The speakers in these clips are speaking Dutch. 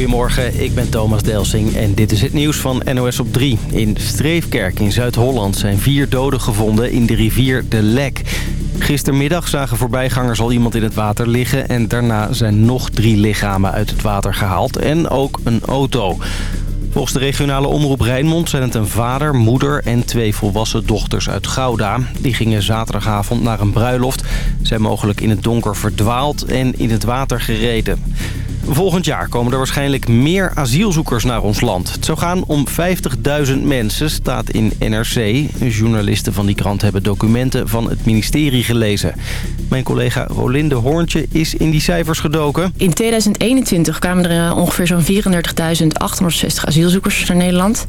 Goedemorgen, ik ben Thomas Delsing en dit is het nieuws van NOS op 3. In Streefkerk in Zuid-Holland zijn vier doden gevonden in de rivier De Lek. Gistermiddag zagen voorbijgangers al iemand in het water liggen... en daarna zijn nog drie lichamen uit het water gehaald en ook een auto. Volgens de regionale omroep Rijnmond zijn het een vader, moeder en twee volwassen dochters uit Gouda. Die gingen zaterdagavond naar een bruiloft. Zijn mogelijk in het donker verdwaald en in het water gereden. Volgend jaar komen er waarschijnlijk meer asielzoekers naar ons land. Het zou gaan om 50.000 mensen, staat in NRC. Journalisten van die krant hebben documenten van het ministerie gelezen. Mijn collega Rolinde Hoorntje is in die cijfers gedoken. In 2021 kwamen er eh, ongeveer zo'n 34.860 asielzoekers naar Nederland.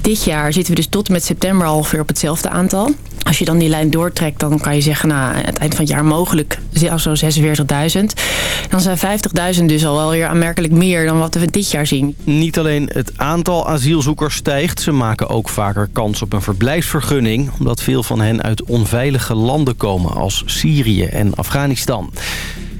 Dit jaar zitten we dus tot en met september al ongeveer op hetzelfde aantal. Als je dan die lijn doortrekt, dan kan je zeggen... nou, aan het eind van het jaar mogelijk zo'n 46.000. Dan zijn 50.000 dus al wel weer aanmerkelijk meer dan wat we dit jaar zien. Niet alleen het aantal asielzoekers stijgt... ze maken ook vaker kans op een verblijfsvergunning... omdat veel van hen uit onveilige landen komen als Syrië en Afghanistan.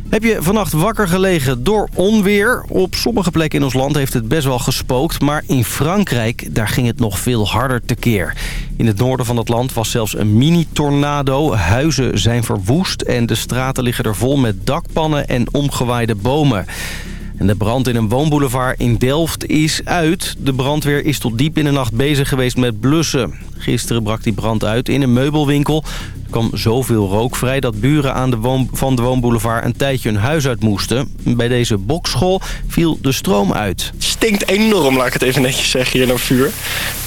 Heb je vannacht wakker gelegen door onweer? Op sommige plekken in ons land heeft het best wel gespookt... maar in Frankrijk daar ging het nog veel harder tekeer. In het noorden van het land was zelfs een mini-tornado. Huizen zijn verwoest en de straten liggen er vol met dakpannen en omgewaaide bomen. En de brand in een woonboulevard in Delft is uit. De brandweer is tot diep in de nacht bezig geweest met blussen. Gisteren brak die brand uit in een meubelwinkel. Er kwam zoveel rook vrij dat buren aan de woon van de woonboulevard een tijdje hun huis uit moesten. Bij deze bokschool viel de stroom uit. Stinkt enorm, laat ik het even netjes zeggen, hier naar vuur.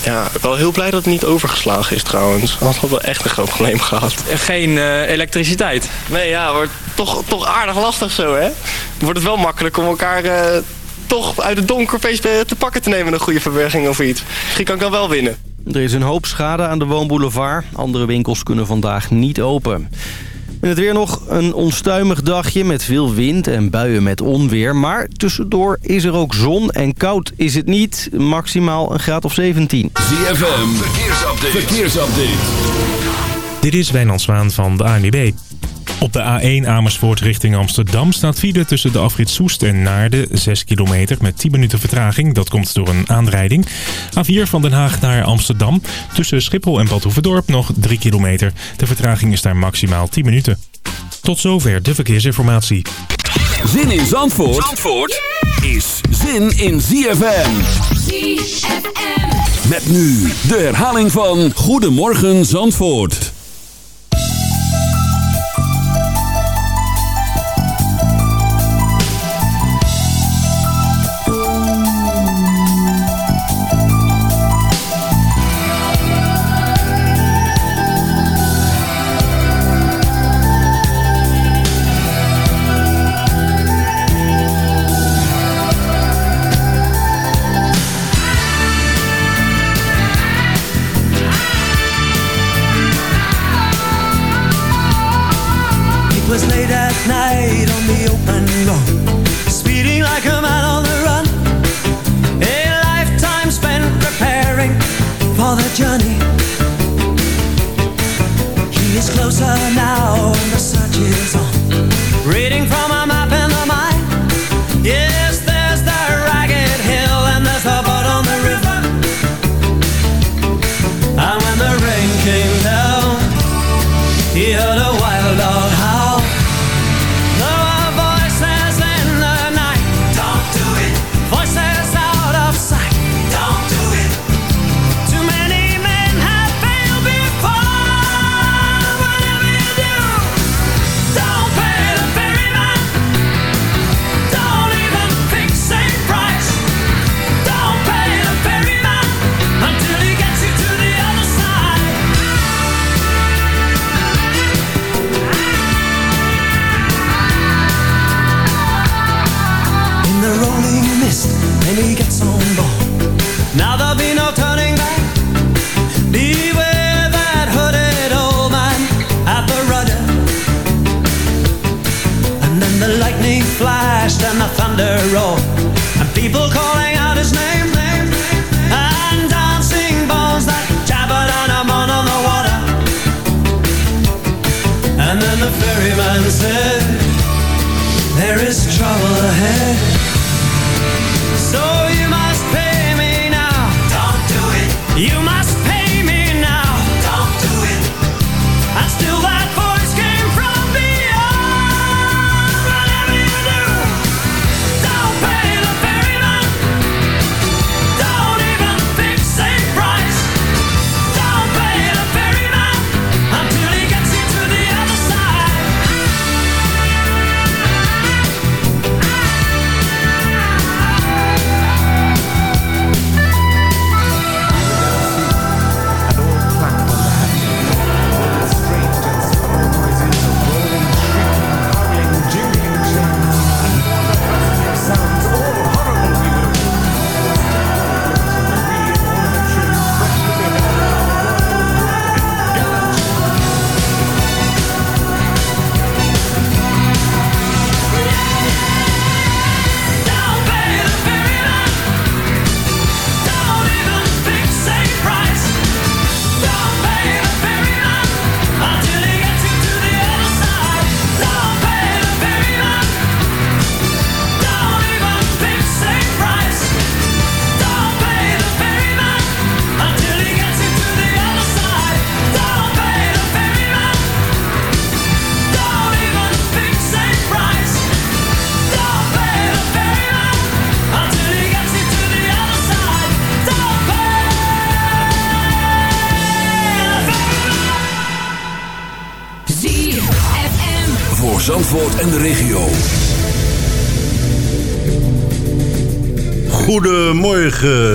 Ja, wel heel blij dat het niet overgeslagen is trouwens. Anders hadden we echt een groot probleem gehad. Geen uh, elektriciteit? Nee, ja, wordt toch, toch aardig lastig zo, hè? Wordt het wel makkelijk om elkaar... Uh, toch uit het donker te pakken te nemen een goede verwerking of iets. Misschien kan ik dan wel winnen. Er is een hoop schade aan de woonboulevard. Andere winkels kunnen vandaag niet open. En het weer nog een onstuimig dagje met veel wind en buien met onweer. Maar tussendoor is er ook zon en koud is het niet. Maximaal een graad of 17. ZFM, verkeersupdate. verkeersupdate. Dit is Wijnand Zwaan van de ANWB. Op de A1 Amersfoort richting Amsterdam staat file tussen de afrit Soest en Naarden. 6 kilometer met 10 minuten vertraging. Dat komt door een aanrijding. A4 van Den Haag naar Amsterdam. Tussen Schiphol en Badhoevedorp nog 3 kilometer. De vertraging is daar maximaal 10 minuten. Tot zover de verkeersinformatie. Zin in Zandvoort, Zandvoort is zin in ZFM. ZFM. Met nu de herhaling van Goedemorgen Zandvoort.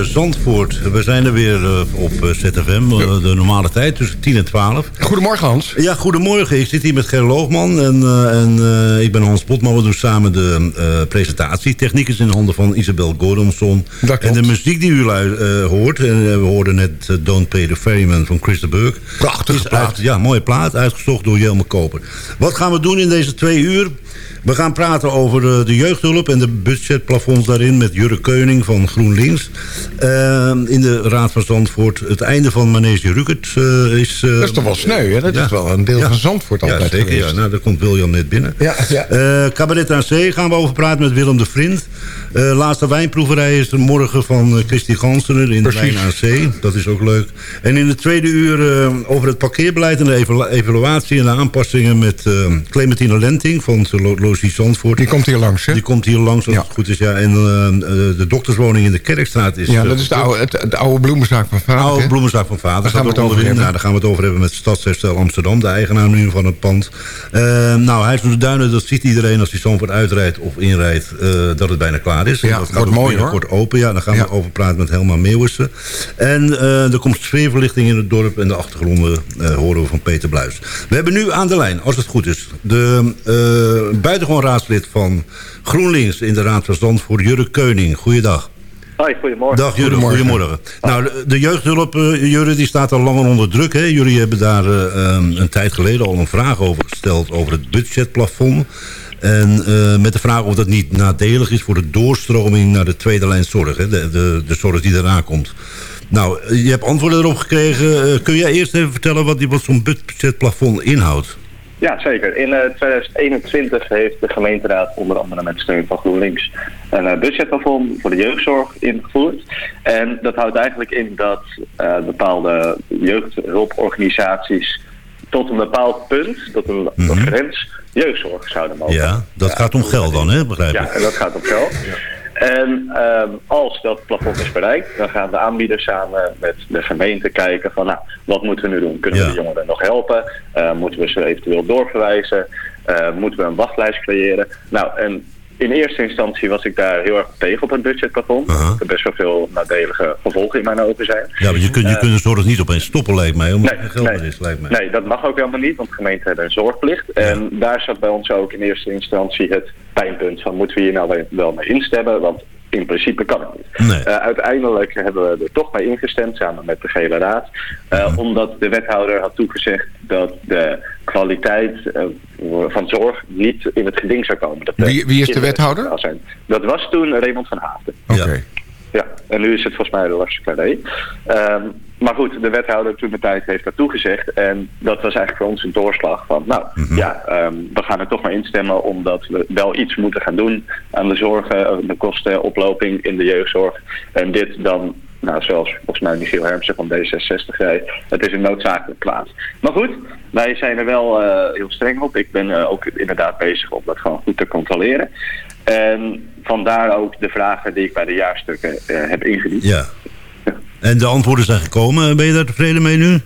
Zandvoort. We zijn er weer eh, op eh, ZFM, eh, de normale tijd, tussen 10 en 12. Goedemorgen Hans. Ja, goedemorgen. Ik zit hier met Ger Loogman en, en ik ben Hans Botman. We doen samen de presentatie. Techniek is in handen van Isabel Gordonson. En de muziek die u hoort, en we hoorden net Don't Pay the Ferryman van Chris de Burg. Prachtige plaat. Uit, ja, mooie plaat, uitgezocht door Jelme Koper. Wat gaan we doen in deze twee uur? We gaan praten over de, de jeugdhulp en de budgetplafonds daarin... met Jurre Keuning van GroenLinks. Uh, in de Raad van Zandvoort. Het einde van Manege Rukert uh, is... Uh, dat is toch wel sneu, hè? Dat ja. is wel een deel ja. van Zandvoort altijd ja, zeker. Ja, nou, daar komt William net binnen. Ja, ja. Cabaret aan Zee gaan we over praten met Willem de Vriend. Laatste wijnproeverij is er morgen van Christy Gansener in Precies. de Wijn Zee. Dat is ook leuk. En in de tweede uur over het parkeerbeleid en de evalu evaluatie en de aanpassingen... met Clementine Lenting van Logisch Zandvoort. Die komt hier langs, hè? Die komt hier langs, als ja. het goed is, ja. En de dokterswoning in de Kerkstraat is... Ja, dat is de oude, het, de oude bloemenzaak van vader. De oude bloemenzaak van vader. Daar gaan we het over hebben. Nou, daar gaan we het over hebben met Stadsherstel Amsterdam, de eigenaar nu van het pand. Uh, nou, hij is de Duinen, dat ziet iedereen als hij Zandvoort uitrijdt of inrijdt, uh, dat het bijna klaar is. Ja, dat gaat mooi hoor. kort open, ja. Daar gaan ja. we over praten met Helma Meeuwissen. En uh, er komt sfeerverlichting in het dorp en de achtergronden horen we van Peter Bluis. We hebben nu aan de lijn, als het goed is, de buitengewoon raadslid van GroenLinks in de Raad van Zandvoort, Jurre Keuning. Goeiedag. Hoi, goedemorgen. Dag Jurre, goedemorgen. goedemorgen. Nou, de jeugdhulp, uh, Jurre, die staat al langer onder druk. Hè? Jullie hebben daar uh, een tijd geleden al een vraag over gesteld... over het budgetplafond. En uh, met de vraag of dat niet nadelig is voor de doorstroming naar de tweede lijn zorg. Hè? De, de, de zorg die erna komt. Nou, je hebt antwoorden erop gekregen. kun jij eerst even vertellen wat, die, wat zo'n budgetplafond inhoudt? Ja, zeker. In uh, 2021 heeft de gemeenteraad onder andere met steun van GroenLinks een uh, budgetplafond voor de jeugdzorg ingevoerd. En dat houdt eigenlijk in dat uh, bepaalde jeugdhulporganisaties tot een bepaald punt, tot een mm -hmm. grens, jeugdzorg zouden mogen. Ja, dat ja, gaat om geld dan, hè? Begrijp ik. Ja, dat gaat om geld. Ja. En um, als dat plafond is bereikt, dan gaan de aanbieders samen met de gemeente kijken van nou, wat moeten we nu doen? Kunnen Ja. we de jongeren nog helpen? Uh, moeten we ze eventueel doorverwijzen? Uh, moeten we een wachtlijst creëren? Nou, en in eerste instantie was ik daar heel erg tegen op het budgetplafond. Dat er best wel veel nadelige gevolgen in mijn ogen zijn. Ja, maar je kunt, je Eh, kunt de zorg niet opeens stoppen, lijkt mij. Omdat Nee, geld nee. is, lijkt mij. Nee, dat mag ook helemaal niet, want gemeenten hebben een zorgplicht. En daar zat bij ons ook in eerste instantie het pijnpunt van moeten we hier nou wel- wel mee instemmen, want in principe kan het niet. Nee. Eh, uiteindelijk hebben we er toch mee ingestemd samen met de gele raad, eh, omdat de wethouder had toegezegd dat de kwaliteit eh, van zorg niet in het geding zou komen. Dat Wie- wie is de wethouder? Dat was toen Raymond van Haafden. Oké. Ja, en nu is het volgens mij de Lars Cladé. Ehm maar goed, de wethouder toen de tijd heeft dat toegezegd. En dat was eigenlijk voor ons een doorslag van... nou, ja, ehm, we gaan er toch maar instemmen... omdat we wel iets moeten gaan doen aan de zorgen... de kostenoploping in de jeugdzorg. En dit dan, nou, zoals volgens mij Michiel Hermsen van D66 zei... het is een noodzakelijk plaats. Maar goed, wij zijn er wel eh, heel streng op. Ik ben eh, ook inderdaad bezig om dat gewoon goed te controleren. En vandaar ook de vragen die ik bij de jaarstukken eh, heb ingediend. Ja. En de antwoorden zijn gekomen. Ben je daar tevreden mee nu?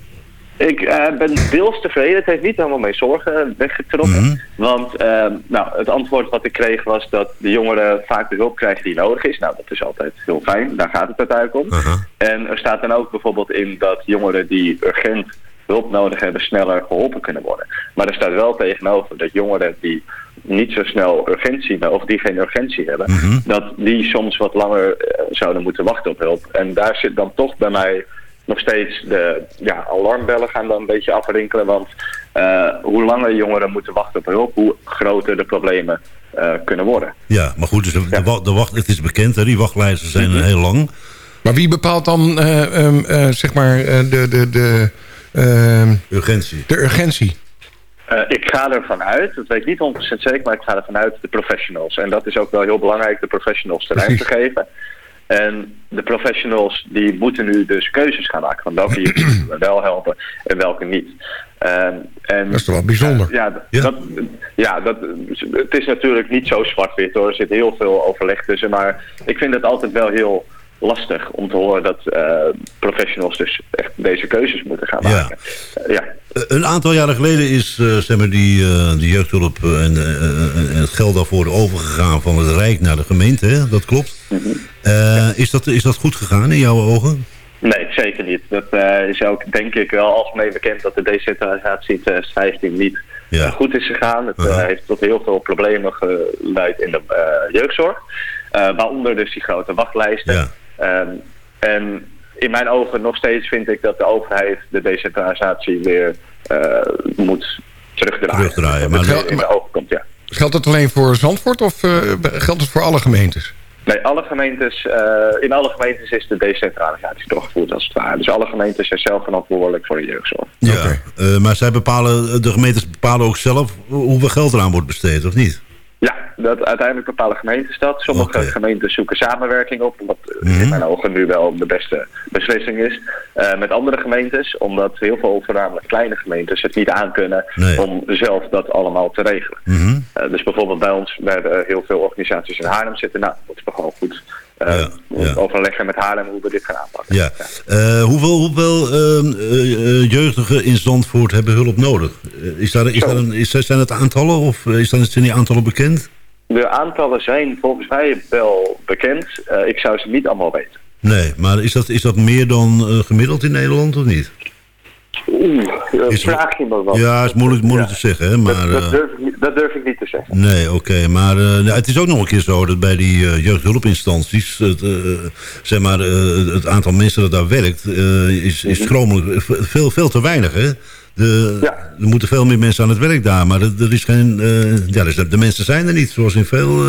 Ik eh, ben deels tevreden. Het heeft niet helemaal mijn zorgen weggetrokken. Mhm. Want eh, nou, het antwoord wat ik kreeg was dat de jongeren vaak de hulp krijgen die nodig is. Nou, dat is altijd heel fijn. Daar gaat het uiteindelijk om. En er staat dan ook bijvoorbeeld in dat jongeren die urgent hulp nodig hebben sneller geholpen kunnen worden. Maar er staat wel tegenover dat jongeren die niet zo snel urgentie, of die geen urgentie hebben, Mhm. dat die soms wat langer eh, zouden moeten wachten op hulp. En daar zit dan toch bij mij nog steeds de ja, alarmbellen gaan dan een beetje afrinkelen. Want eh, hoe langer jongeren moeten wachten op hulp, hoe groter de problemen eh, kunnen worden. Ja, maar goed, dus de, de, wa- de wacht, het is bekend, hè, die wachtlijsten zijn Mhm. heel lang. Maar wie bepaalt dan, eh, ehm, eh, zeg maar, eh, de, de, de, ehm, Urgentie. de urgentie? Eh, ik ga ervan uit, dat weet ik niet 100% zeker, maar ik ga ervan uit de professionals. En dat is ook wel heel belangrijk, de professionals de ruimte Precies. geven. En de professionals die moeten nu dus keuzes gaan maken van welke je we wel helpen en welke niet. Ehm, en, Dat is toch wel bijzonder. eh, ja, Ja. Dat, ja dat, het is natuurlijk niet zo zwart-wit hoor. Er zit heel veel overleg tussen. Maar ik vind het altijd wel heel lastig om te horen dat eh, professionals dus echt deze keuzes moeten gaan Ja. maken. Eh, ja. Eh, Een aantal jaren geleden is eh, zeg maar die, eh, die jeugdhulp en, en het geld daarvoor overgegaan van het Rijk naar de gemeente. Hè? Dat klopt. Eh, is, dat, is dat goed gegaan in jouw ogen? Nee, zeker niet. Dat is ook denk ik wel algemeen bekend dat de decentralisatie in 2015 niet Ja. goed is gegaan. Het heeft tot heel veel problemen geleid in de jeugdzorg. Waaronder dus die grote wachtlijsten. Ja. Ehm, en in mijn ogen nog steeds vind ik dat de overheid de decentralisatie weer eh, moet terugdraaien. Terugdraaien, maar- in de ogen komt, ja. Geldt dat alleen voor Zandvoort of eh, geldt het voor alle gemeentes? Nee, alle gemeentes, eh, in alle gemeentes is de decentralisatie doorgevoerd als het ware. Dus alle gemeentes zijn zelf verantwoordelijk voor de jeugdzorg. Ja. Maar zij bepalen, de gemeentes bepalen ook zelf hoeveel geld eraan wordt besteed, of niet? Ja, dat uiteindelijk bepalen gemeentes dat. Sommige Oké. gemeentes zoeken samenwerking op, wat eh, Mhm. in mijn ogen nu wel de beste beslissing is. eh, met andere gemeentes, omdat heel veel voornamelijk kleine gemeentes het niet aankunnen Nee. om zelf dat allemaal te regelen. Mhm. Eh, dus bijvoorbeeld bij ons, bij de, heel veel organisaties in Haarlem zitten, nou, dat is toch wel goed. Eh, Ja, ja. Overleggen met Haarlem hoe we dit gaan aanpakken. Ja. Eh, hoeveel hoeveel ehm, eh, jeugdigen in Zandvoort hebben hulp nodig? Is daar, is Zo. daar een, is, zijn het aantallen of is dan, zijn die aantallen bekend? De aantallen zijn volgens mij wel bekend. Ik zou ze niet allemaal weten. Nee, maar is dat, is dat meer dan gemiddeld in Nederland of niet? Oeh, Is- vraag je me wat. Ja, is moeilijk, moeilijk Ja. te zeggen, hè, maar... dat, dat, eh, durf ik, niet- dat durf ik niet te zeggen. Nee, oké, maar eh, het is ook nog een keer zo dat bij die eh, jeugdhulpinstanties, het, zeg maar, het aantal mensen dat daar werkt, is, is schromelijk v- veel, veel te weinig, hè? De, Ja. Er moeten veel meer mensen aan het werk daar, maar er, er is geen, ja, dus de mensen zijn er niet, zoals in veel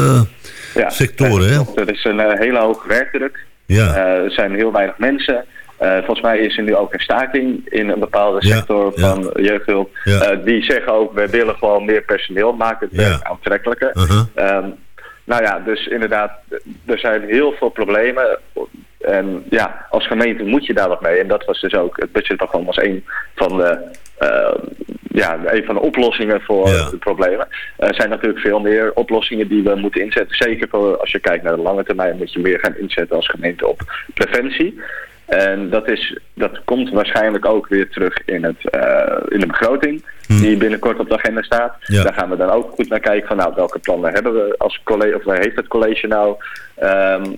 Ja, sectoren, hè? Er is een hele hoge werkdruk. Ja, er zijn heel weinig mensen. Eh, volgens mij is er nu ook een staking in een bepaalde sector ja. van jeugdhulp. Ja. Eh, die zeggen ook, we willen gewoon meer personeel, maak het werk aantrekkelijker. uh-huh. Ehm, nou ja, dus inderdaad, er zijn heel veel problemen. En ja, als gemeente moet je daar wat mee. En dat was dus ook, het budgetprogramma was een van de, eh, ja, een van de oplossingen voor de problemen. Er zijn natuurlijk veel meer oplossingen die we moeten inzetten. Zeker voor, als je kijkt naar de lange termijn moet je meer gaan inzetten als gemeente op preventie. En dat, is, dat komt waarschijnlijk ook weer terug in, het, eh, in de begroting die binnenkort op de agenda staat. Ja. Daar gaan we dan ook goed naar kijken van nou, welke plannen hebben we als college, of heeft het college nou ehm,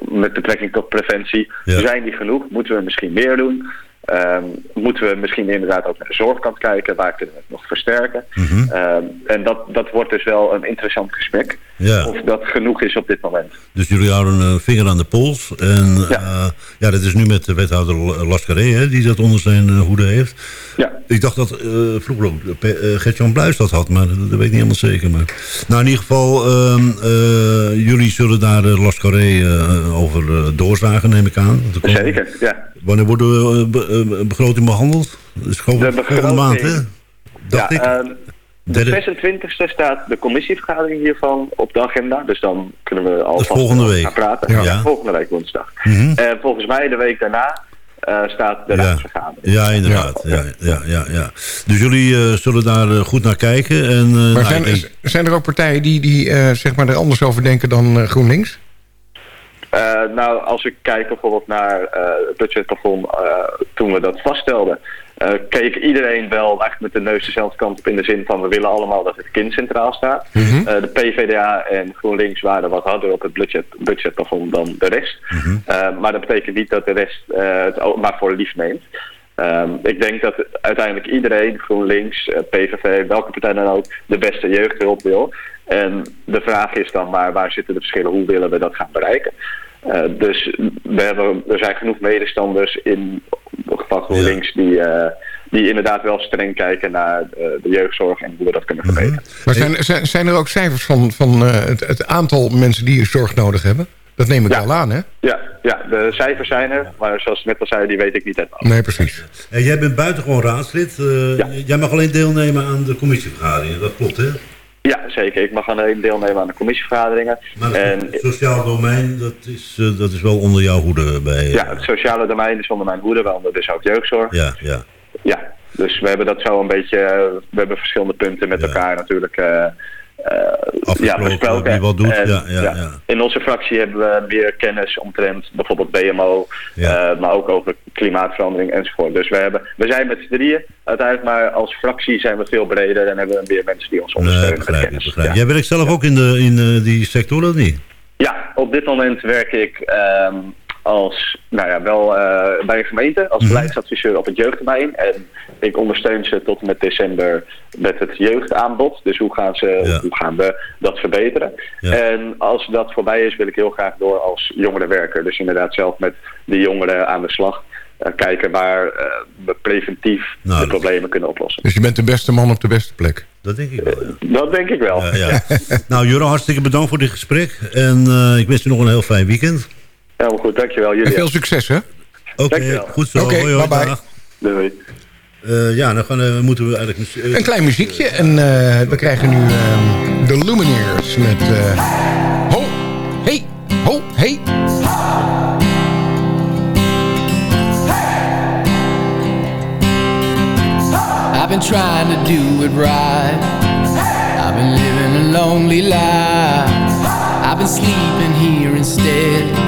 met betrekking tot preventie. Ja. Zijn die genoeg? Moeten we misschien meer doen? Ehm, moeten we misschien inderdaad ook naar de zorgkant kijken? Waar kunnen we het nog versterken? Mhm. Ehm, en dat, dat wordt dus wel een interessant gesprek. Ja. Of dat genoeg is op dit moment. Dus jullie houden een vinger aan de pols. En ja, ja dat is nu met de wethouder Lascaré, hè, die dat onder zijn eh, hoede heeft. Ja. Ik dacht dat eh, vroeger ook uh, Gert-Jan Bluis dat had, maar dat, dat weet ik niet helemaal zeker. Maar... Nou, in ieder geval, ehm, eh, jullie zullen daar Lascaré over doorzagen, neem ik aan. Zeker, ja. Wanneer wordt de be begroting behandeld? Dat is gewoon de begroting, maand, hè? Dacht ja, ik. Uh, de 26e staat de commissievergadering hiervan op de agenda. Dus dan kunnen we al volgende week. gaan praten. Ja. ja. volgende week woensdag. Mm -hmm. En volgens mij de week daarna uh, staat de ja. raadsvergadering. Ja, inderdaad. Ja. Ja, ja, ja, Dus jullie uh, zullen daar uh, goed naar kijken. En, uh, maar zijn, zijn, er ook partijen die, die uh, zeg maar er anders over denken dan uh, GroenLinks? Uh, nou, als ik kijk bijvoorbeeld naar uh, het budgetplafond toen we dat vaststelden... Uh, keek iedereen wel eigenlijk met de neus dezelfde kant op in de zin van we willen allemaal dat het kind centraal staat. Mm -hmm. uh, de PVDA en GroenLinks waren wat harder op het budget, budgetplafond dan de rest. Mm -hmm. uh, maar dat betekent niet dat de rest het maar voor lief neemt. Um, ik denk dat uiteindelijk iedereen, GroenLinks, PVV, welke partij dan ook, de beste jeugdhulp wil. En de vraag is dan maar waar zitten de verschillen, hoe willen we dat gaan bereiken? Uh, dus we hebben, er zijn genoeg medestanders in van GroenLinks ja. die, uh, die inderdaad wel streng kijken naar uh, de jeugdzorg en hoe we dat kunnen verbeteren. Mm -hmm. Maar zijn, zijn, zijn, er ook cijfers van, van het, het, aantal mensen die zorg nodig hebben? Dat neem ik ja. wel aan, hè? Ja, ja, de cijfers zijn er, maar zoals ik net al zei, die weet ik niet helemaal. Nee, precies. En jij bent buitengewoon raadslid. Ja. Jij mag alleen deelnemen aan de commissievergaderingen, dat klopt, hè? Ja, zeker. Ik mag alleen deelnemen aan de commissievergaderingen. Maar en, het sociaal domein, dat is, uh, dat is wel onder jouw hoede bij... Uh... Ja, het sociale domein is onder mijn hoede, waaronder dus ook jeugdzorg. Ja, ja. Ja, dus we hebben dat zo een beetje... We hebben verschillende punten met ja. elkaar natuurlijk uh, eh, ja, Afgesproken besproken. wie wat doet, En, ja, ja, ja. In onze fractie hebben we meer kennis omtrent bijvoorbeeld BMO, Ja. eh, maar ook over klimaatverandering enzovoort. Dus we, hebben, we zijn met z'n drieën uiteindelijk, maar als fractie zijn we veel breder en hebben we meer mensen die ons ondersteunen met begrijp kennis. Ja. Jij werkt zelf ook in, de, in eh, die sector, of niet? Ja, op dit moment werk ik ehm, als, nou ja, wel eh, bij een gemeente als beleidsadviseur op het jeugdtermijn. En ik ondersteun ze tot en met december met het jeugdaanbod. Dus hoe gaan, ze, Ja. hoe gaan we dat verbeteren? Ja. En als dat voorbij is, wil ik heel graag door als jongerenwerker. Dus inderdaad zelf met de jongeren aan de slag. eh, kijken waar eh, we preventief Nou, de dat- problemen kunnen oplossen. Dus je bent de beste man op de beste plek. Dat denk ik wel, ja. Dat denk ik wel. Ja, ja. nou, Juro, hartstikke bedankt voor dit gesprek. En eh, ik wens je nog een heel fijn weekend. Helemaal goed, dankjewel En jullie. veel succes, hè? Oké, Dankjewel. goed zo. Oké, hoi, hoi, dag. Doei. Eh, ja, dan gaan, eh, moeten we eigenlijk... eh, Een klein muziekje. En eh, we krijgen nu ehm, de Lumineers met... eh, ho, hey, ho, hey. I've been trying to do it right. I've been living a lonely life. I've been sleeping here instead.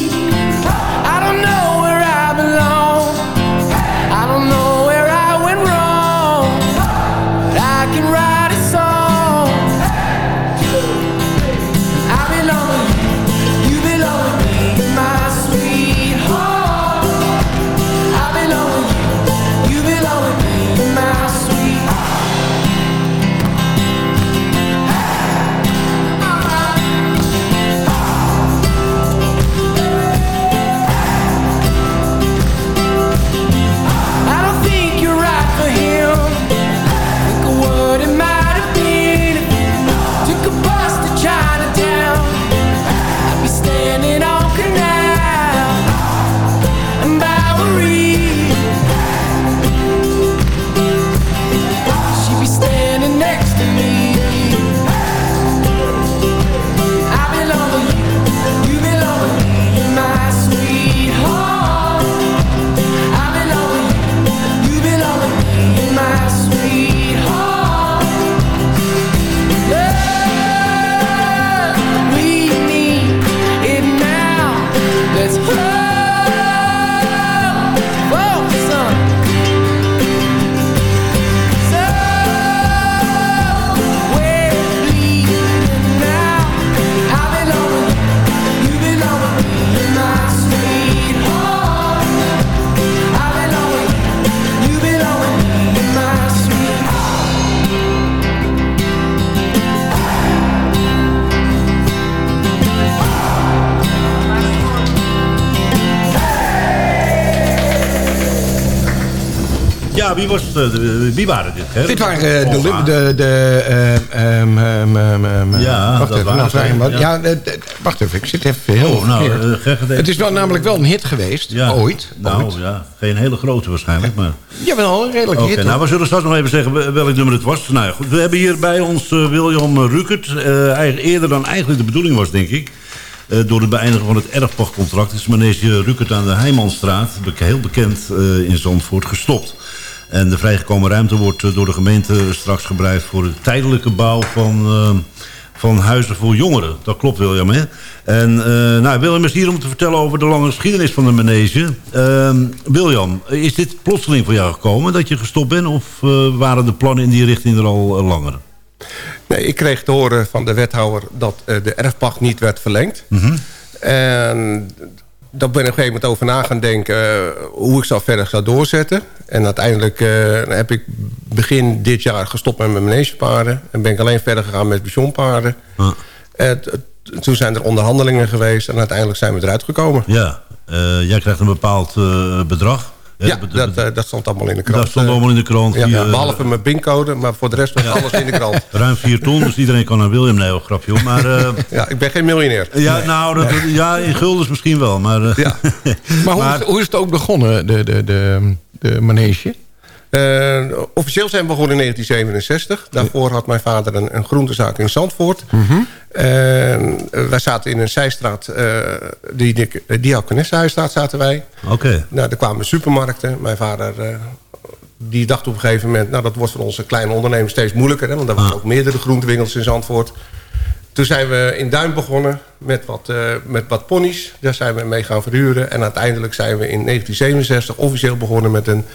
Wie, was, het, eh, de- wie waren dit? Hè? Dit waren eh, de... De, de ehm, ehm, ehm, Ja, wacht dat even, waren nou, wat. ja. De- wacht even, ik zit even heel Oh, nou, eh, Het is wel namelijk wel een hit geweest, Ja. ooit. Nou ooit. ja, geen hele grote waarschijnlijk, maar... Jawel, een redelijk hit. nou we zullen straks nog even zeggen wel- welk nummer het was. Nou goed, we hebben hier bij ons eh, William Rukert. eh, eigenlijk eerder dan eigenlijk de bedoeling was, denk ik. eh, door het beëindigen van het erfpachtcontract is manege Rukert aan de Heijmanstraat, heel bekend eh, in Zandvoort, gestopt. En de vrijgekomen ruimte wordt eh, door de gemeente straks gebruikt voor de tijdelijke bouw van, eh, van huizen voor jongeren. Dat klopt, William, hè? En eh, nou, William is hier om te vertellen over de lange geschiedenis van de manege. Ehm, William, is dit plotseling voor jou gekomen dat je gestopt bent? Of waren de plannen in die richting er al langer? Nee, ik kreeg te horen van de wethouder dat de erfpacht niet werd verlengd. En daar ben ik op een gegeven moment over na gaan denken... eh, hoe ik zou verder zou doorzetten. En uiteindelijk eh, heb ik begin dit jaar gestopt met mijn manegepaarden. En ben ik alleen verder gegaan met pensioenpaarden. Eh, t- t- toen zijn er onderhandelingen geweest en uiteindelijk zijn we eruit gekomen. Ja, eh, jij krijgt een bepaald eh, bedrag. Ja, dat, eh, dat stond allemaal in de krant. Dat stond allemaal in de krant. Ja, Via- behalve mijn pincode, maar voor de rest was alles in de krant. Ruim 4 ton, dus iedereen kan naar William. Nee, hoor, grapje hoor. Maar, eh, Ja, ik ben geen miljonair. ja, nou, dat, ja, in guldens misschien wel. Maar, eh, Maar, hoe, Is, hoe is het ook begonnen, de, de, de, de manege? Eh, officieel zijn we begonnen in 1967. Daarvoor had mijn vader een, een groentezaak in Zandvoort. Eh, wij zaten in een zijstraat, eh die, die Diakonessenhuisstraat zaten wij. Oké. Nou, er kwamen supermarkten. Mijn vader die dacht op een gegeven moment... nou, dat wordt voor onze kleine ondernemers steeds moeilijker. Hè, want er waren ook meerdere groentewinkels in Zandvoort. Toen zijn we in Duin begonnen met wat, eh, met wat ponies. Daar zijn we mee gaan verhuren. En uiteindelijk zijn we in 1967 officieel begonnen met een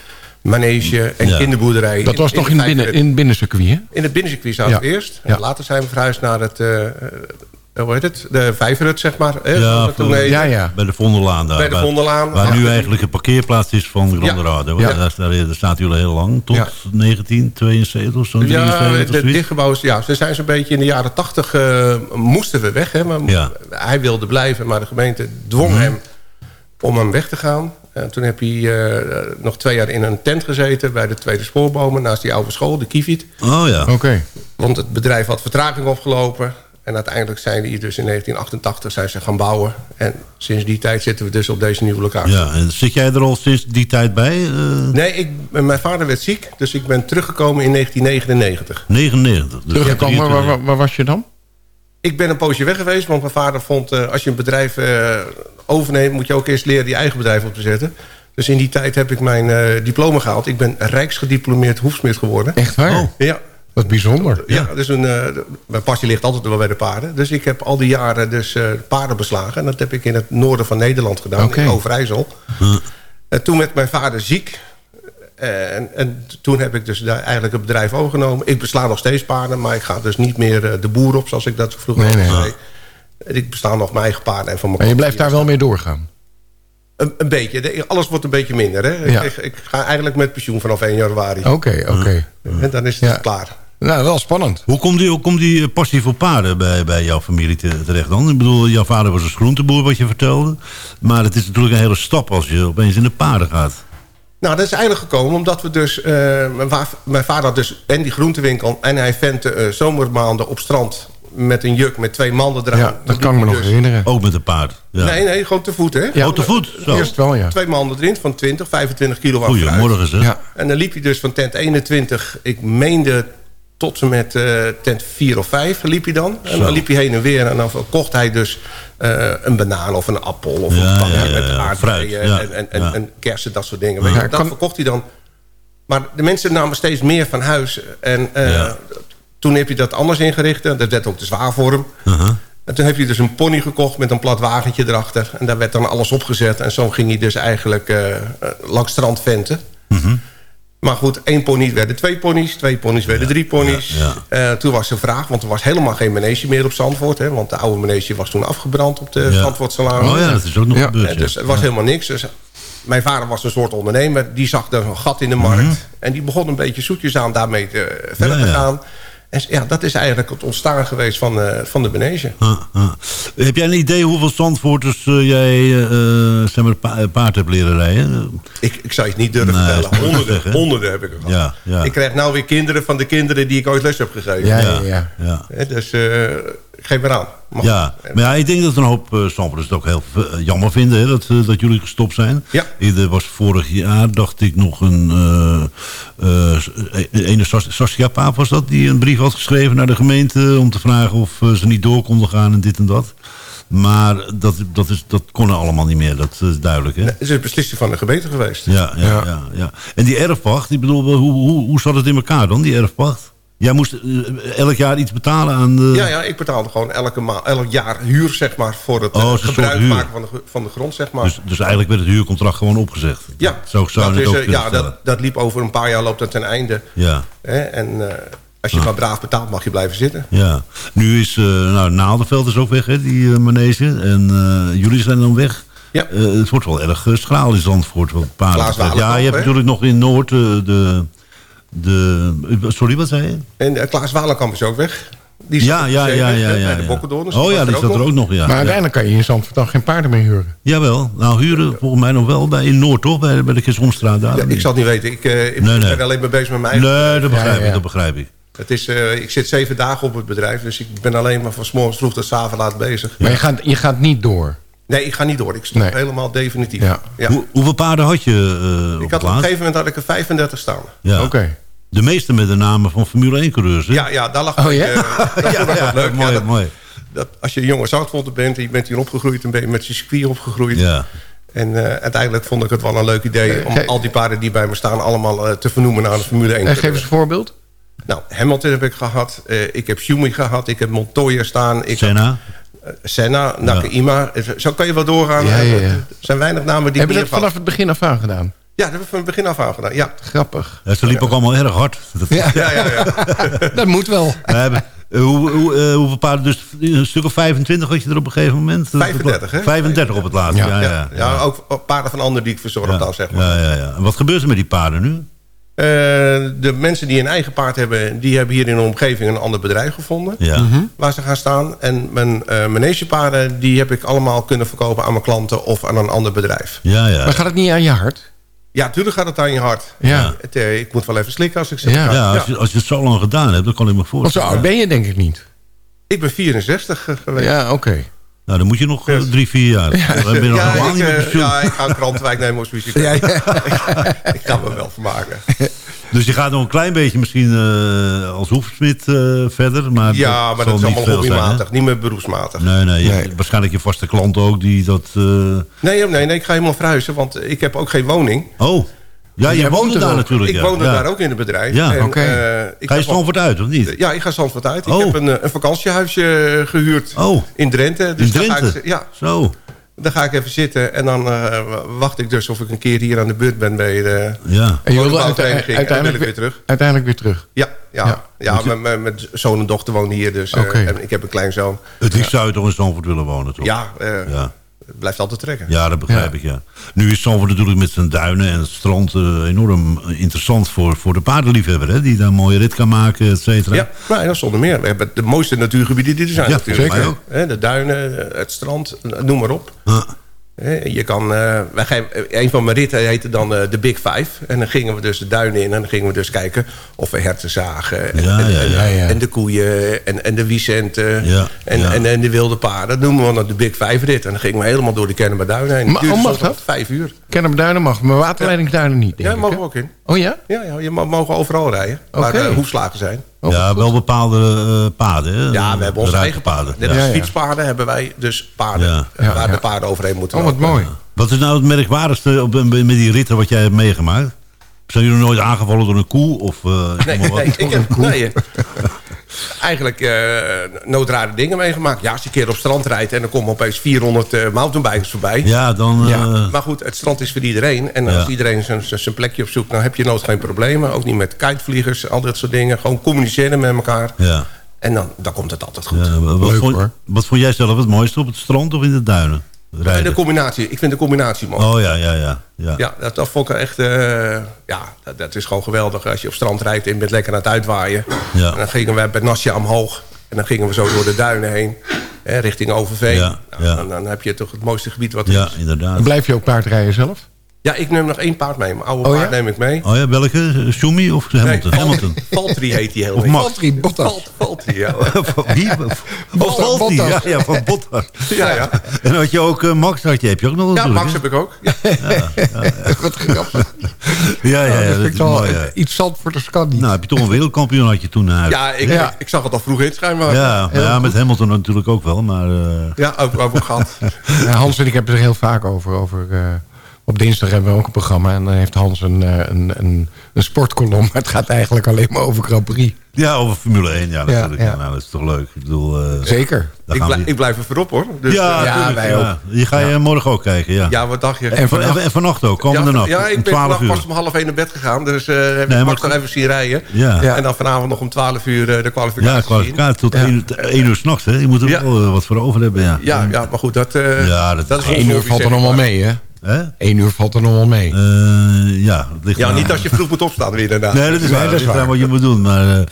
manege en Ja. kinderboerderij. Dat was nog in, de binnen, in het binnencircuit, hè? In het binnencircuit zaten Ja. we eerst. En Ja. later zijn we verhuisd naar het... eh, eh, hoe heet het? De Vijverhut, zeg maar. Hè, Ja, het toen bij de Vondellaan daar. Bij de waar- Vondellaan. Waar Ja. nu eigenlijk een parkeerplaats is van de Grande. Rade. Ja. Daar, staat jullie heel lang. Tot 1972 of zo. Ja, 73 of dit, zoiets. dit gebouw is, ja, ze zijn zo'n beetje in de jaren tachtig moesten we weg. Hè, maar Ja. Hij wilde blijven, maar de gemeente dwong Mhm. hem om hem weg te gaan. En toen heb hij eh, nog twee jaar in een tent gezeten bij de Tweede Spoorbomen naast die oude school, de Kievit. Oh ja. Oké. Want het bedrijf had vertraging opgelopen. En uiteindelijk zijn die dus in 1988 zijn ze gaan bouwen. En sinds die tijd zitten we dus op deze nieuwe locatie. Ja, en zit jij er al sinds die tijd bij? Eh, Nee, ik, mijn vader werd ziek, dus ik ben teruggekomen in 1999. 99. Dus Teruggekomen, waar, 23. waar, waar was je dan? Ik ben een poosje weg geweest, want mijn vader vond... eh, als je een bedrijf eh, overneemt, moet je ook eerst leren je eigen bedrijf op te zetten. Dus in die tijd heb ik mijn eh, diploma gehaald. Ik ben rijksgediplomeerd hoefsmid geworden. Echt waar? Oh. Ja. Wat bijzonder. Ja, dus een, mijn passie ligt altijd wel bij de paarden. Dus ik heb al die jaren dus paarden beslagen. En dat heb ik in het noorden van Nederland gedaan, in Overijssel. En toen werd mijn vader ziek. En, en toen heb ik dus daar eigenlijk het bedrijf overgenomen. Ik besla nog steeds paarden, maar ik ga dus niet meer eh, de boer op... zoals ik dat vroeger Nee, nee. zei. Ik besla nog mijn eigen paarden. En van mijn En je blijft daar wel mee doorgaan? Een, een beetje. De- alles wordt een beetje minder. Hè? Ja. Ik, ik ga eigenlijk met pensioen vanaf 1 januari. Oké, oké. En dan is het Ja. klaar. Nou, wel spannend. Hoe komt die, hoe komt die eh, passie voor paarden bij, bij jouw familie te- terecht dan? Ik bedoel, jouw vader was een groenteboer, wat je vertelde. Maar het is natuurlijk een hele stap als je opeens in de paarden gaat. Nou, dat is eigenlijk gekomen omdat we dus... eh, mijn, vader had dus en die groentewinkel... en hij ventte eh, zomermaanden op strand met een juk met twee manden eraan. Ja, dat kan ik me nog dus- herinneren. Ook met een paard. Ja. Nee, nee, gewoon te voet, hè? Ja, Oh, te voet? Zo. Eerst wel, ja. Twee manden erin van 20, 25 kilo. Goedemorgen zeg. Ja. En dan liep hij dus van tent 21, ik meende tot en met eh, tent 4 of 5 liep hij dan. En dan liep hij heen en weer en dan kocht hij dus eh, een banaan of een appel of Ja, een ja, ja, met aardbeien en, en, en, kersen, dat soort dingen. Dat kan- verkocht hij dan. Maar de mensen namen steeds meer van huis. En eh, toen heb je dat anders ingericht. Dat werd ook te zwaar voor hem. Uh-huh. En toen heb je dus een pony gekocht met een plat wagentje erachter. En daar werd dan alles opgezet. En zo ging hij dus eigenlijk langs het strand venten. Mhm. Maar goed, één pony werden twee ponies. Twee ponies werden drie ponies. ja, Eh, toen was de vraag, want er was helemaal geen manege meer op Zandvoort. Hè, want de oude manege was toen afgebrand op de Ja. Zandvoortselaan. Oh ja, dat is ook nog Ja. gebeurd. Ja. dus er was helemaal niks. Dus mijn vader was een soort ondernemer. Die zag er een gat in de markt. Mhm. En die begon een beetje zoetjes aan daarmee te, verder Ja, te gaan. En ja, dat is eigenlijk het ontstaan geweest van, eh, van de manege. Ah, ah. Heb jij een idee hoeveel Zandvoorters eh, jij eh, zeg maar, pa- paard hebt leren rijden? Ik, ik zou je het niet durven Nee, vertellen. Honderden, zeggen, honderden heb ik er gehad. Ja, ja. Ik krijg nou weer kinderen van de kinderen die ik ooit les heb gegeven. Ja, ja, ja. ja. Dus eh, geef maar aan. Mag- Ja, maar ja, ik denk dat een hoop uh, het ook heel eh, jammer vinden hè, dat, eh, dat jullie gestopt zijn. Ja. Er was vorig jaar, dacht ik, nog een... eh eh, ene Sas- Saskia Paap was dat, die een brief had geschreven naar de gemeente... om te vragen of ze niet door konden gaan en dit en dat. Maar dat, dat, is, dat kon allemaal niet meer, dat is duidelijk. Hè? Het is een beslissing van de gemeente geweest. Ja, ja, ja. Ja, En die erfpacht, ik bedoel, hoe, hoe, hoe zat het in elkaar dan, die erfpacht? Jij moest eh, elk jaar iets betalen aan de... Ja, ja, ik betaalde gewoon elke elk jaar huur zeg maar, voor het Oh, eh, gebruik maken van de, van de grond. Zeg maar. Dus, dus eigenlijk werd het huurcontract gewoon opgezegd. ja, Zo zou dat, is, ook eh, ja dat, dat liep over een paar jaar loopt dat ten einde. Ja, Hè? En eh, als je maar braaf betaalt mag je blijven zitten. ja. Nu is, eh nou, Naaldenveld is ook weg, hè, die eh, manege. En eh, jullie zijn dan weg. Ja. Eh, het wordt wel erg eh, schraal in Zandvoort. Wat ja, je hebt natuurlijk nog in Noord eh, de, de... Sorry, wat zei je? En uh, Klaas Walenkamp is ook weg. Die Ja, ja, ja, ja, hè, ja, bij de. Oh ja, die zat er ook nog, ja. Maar uiteindelijk kan je in Zandvoort dan geen paarden meer huren. Jawel, nou huren volgens mij nog wel bij in Noord, toch? Bij, bij de Kisomstraat daar. Ja, ik zal het niet weten. Ik, uh, ik Nee, nee. ben alleen maar bezig met mijn eigen... Nee, dat begrijp Ja, ja. ik, dat begrijp ik. Het is, uh, ik zit zeven dagen op het bedrijf. Dus ik ben alleen maar van 's morgens vroeg tot 's avonds laat bezig. Maar je gaat, je gaat niet door. Nee, ik ga niet door. Ik stop Nee. helemaal definitief. Ja. Ja. Hoe, hoeveel paarden had je uh, op Ik had op een gegeven moment had ik er 35 staan. Ja. Oké. De meeste met de namen van Formule 1 coureurs. hè? Ja, ja, daar lag Oh, ik, ja? eh, dat ja, ja, leuk. mooi, dat- mooi. dat, als je een jonge Zandvoorter bent en je bent hier opgegroeid... en ben je met je circuit opgegroeid. Ja. En eh, uiteindelijk vond ik het wel een leuk idee... om Ge- al die paarden die bij me staan allemaal te vernoemen naar de Formule 1. En geef eens een voorbeeld. Nou, Hamilton heb ik gehad. eh, ik heb Schumi gehad. Ik heb Montoya staan. Ik Senna. heb, Senna, Nakajima. Eh, Zo kan je wel doorgaan. Ja, ja, ja. Eh, Er zijn weinig namen die Heb je ik dat vanaf het begin af aan gedaan? Ja, dat hebben we van het begin af aan gedaan. Ja, Grappig. Ja, ze liepen ook allemaal erg hard. Dat, Ja, ja, ja. ja. dat moet wel. We hebben, eh, hoe, hoe, eh, hoeveel paarden? Dus een stuk of 25 had je er op een gegeven moment? 35, hè? 35 op het laatste, ja. Ja. ja, ja, ja, ja, ook paarden van anderen die ik verzorgd dan, zeg maar. ja, ja, ja. En wat gebeurt er met die paarden nu? Eh, de mensen die een eigen paard hebben... die hebben hier in de omgeving een ander bedrijf gevonden... Ja. waar ze gaan staan. En mijn uh, manegepaarden... die heb ik allemaal kunnen verkopen aan mijn klanten... of aan een ander bedrijf. Ja, ja. Maar gaat het niet aan je hart? Ja, tuurlijk gaat het aan je hart. Ja. Het, eh, ik moet wel even slikken als ik zeg... Ja. Ja, als je, als je het zo lang gedaan hebt, dan kan ik me Want zo voorstellen. oud ben je denk ik niet. Ik ben 64 geweest. Ja, oké. Nou, dan moet je nog eh, drie, vier jaar. Dan ben je nog Ja, helemaal ik, pensioen. ja, ik ga een krantenwijk nemen of zoiets. Ik, ik ga me wel vermaken. Dus je gaat nog een klein beetje misschien eh, als hoefsmid verder. Maar Ja, maar dat is allemaal zijn, hobbymatig, niet meer beroepsmatig. Nee, nee, je- Nee. Waarschijnlijk je vaste klant ook die dat... Nee, nee, nee, ik ga helemaal verhuizen, want ik heb ook geen woning. Oh, ja, je Jij woont er daar ook. natuurlijk. Ik ja. woonde ja. daar ook in het bedrijf. Ja, En, oké. eh, ik Ga je Zandvoort uit, of niet? Ja, ik ga Zandvoort uit. Ik Oh. heb een, eh, een vakantiehuisje gehuurd Oh, in Drenthe. Dus in daar ga Drenthe? ik, ja, Zo, daar ga ik even zitten en dan eh, wacht ik dus of ik een keer hier aan de beurt ben bij de ja. En je wilde dan uiteindelijk, weer terug. uiteindelijk weer terug. Ja, ja, Ja. ja. mijn- mijn mijn zoon en dochter wonen hier, dus eh, Oké. en ik heb een kleinzoon. Het liefst zou je toch in Zandvoort willen wonen, toch? Ja, eh, Ja, blijft altijd trekken. ja dat begrijp Ja. ik, ja. Nu is Zandvoort natuurlijk met zijn duinen en het strand eh, enorm interessant voor, voor de paardenliefhebber, hè? Die daar een mooie rit kan maken, et cetera. Ja, nou, ja, zonder meer. We hebben de mooiste natuurgebieden die er zijn Ja, natuurlijk. zeker De duinen, het strand, noem maar op. Hè, Je kan, eh, wij gaan, een van mijn ritten heette dan eh, de Big Five. En dan gingen we dus de duinen in en dan gingen we dus kijken of we herten zagen. En, Ja, en, ja, en- ja, ja. en de koeien en, en de wiesenten Ja, en, ja. En, en de wilde paarden. Dat noemen we dan de Big Five rit. En dan gingen we helemaal door de Kennemerduinen heen. Maar- oh, mag soms wel dat? Vijf uur. Kennemerduinen mag, maar waterleidingsduinen niet, denk Ja, mogen we ook in. Oh ja? Ja, ja, je mag- mogen overal rijden. Waar Oké. eh, hoefslagen zijn. Oh, ja, goed. wel bepaalde eh, paden, hè? Ja, we hebben onze eigen paarden. Net Ja. als fietspaarden hebben wij dus paarden. Ja. eh, Ja, waar ja. de paarden overheen moeten Oh, wat lopen. mooi. Wat is nou het merkwaardigste op, met die ritten wat jij hebt meegemaakt? Zijn jullie nooit aangevallen door een koe? Of, eh, Nee, nee, wat? ik heb nee, eigenlijk eh noodrare dingen meegemaakt. Ja, als je een keer op strand rijdt en dan komen opeens 400 eh mountainbikers voorbij. Ja, dan... eh, Maar goed, het strand is voor iedereen. En als Ja. iedereen zijn- plekje opzoekt, dan heb je nooit geen problemen. Ook niet met kitevliegers, al dat soort dingen. Gewoon communiceren met elkaar. ja. En dan, dan komt het altijd goed. Ja, wat, Leuk, vond, hoor. wat vond jij zelf het mooiste op het strand of in de duinen? Rijden. de combinatie, ik vind de combinatie mooi. Oh ja, ja, ja. ja. Ja, dat, dat vond ik echt... eh, ja, dat, dat is gewoon geweldig. Als je op strand rijdt en je bent lekker aan het uitwaaien. Ja. En dan gingen we bij Nasja omhoog. En dan gingen we zo door de duinen heen. Hè, richting Overveen. Ja, Nou. Dan, dan heb je toch het mooiste gebied wat er Ja, is. inderdaad. En blijf je ook paardrijden zelf? Ja, ik neem nog één paard mee. Mijn oude Oh, paard ja? neem ik mee. Oh ja, welke? Schumi of Hamilton? Nee, Hamilton. Valtteri heet die heel Of. Valtteri Bottas. Valtteri, ja. Van wie? Valtteri. Ja, ja, van Bottas. ja, ja. En had je ook eh, Max, had je, heb je ook nog ja, Max heb ik ook. Ja. Wat grappig. Ja, ja, ja, dat dat vind is ik wel mooi. eh, Ja. iets zand voor de niet. Nou, heb je toch een wereldkampioen had je toen naar huis. Ja, ik, Ja. Ik, ik zag het al vroeg in schijnbaar. ja, maar ja, met Hamilton natuurlijk ook wel, maar... eh, Ja, ook over gehad. Ja, Hans en ik hebben het er heel vaak over. over eh, op dinsdag hebben we ook een programma. En dan heeft Hans een, eh, een, een, een sportkolom. Maar het gaat eigenlijk alleen maar over Grand Prix. ja, over Formule 1, ja, natuurlijk. Ja, ja. nou, dat is toch leuk. Ik bedoel... eh, Zeker. Ik, gaan blij- we- ik blijf er voorop hoor. Dus, ja, eh, ja, wij ja. Je ga je morgen ook kijken, ja. ja, wat dacht je? En, van, en, vannacht ook, komende ja, nacht, ja, ik om ben 12 vannacht uur. pas om half één naar bed gegaan. Dus eh heb Nee, ik maar Max nog even zien rijden. Ja, ja. En dan vanavond nog om 12 uur de kwalificatie. zien. kwalificatie tot 1 uur, één uur s'nachts, hè. Je moet er Ja. wel wat voor over hebben, ja. Ja, ja, maar goed, dat, eh Ja, dat- dat is Eén uur valt er nog wel mee, hè? Hè? Eén uur valt er nog wel mee. Eh, ja, het ligt Ja, niet als je vroeg moet opstaan weer daarna. Nee, dat is waar. dat is waar. wat je moet doen. Maar, eh,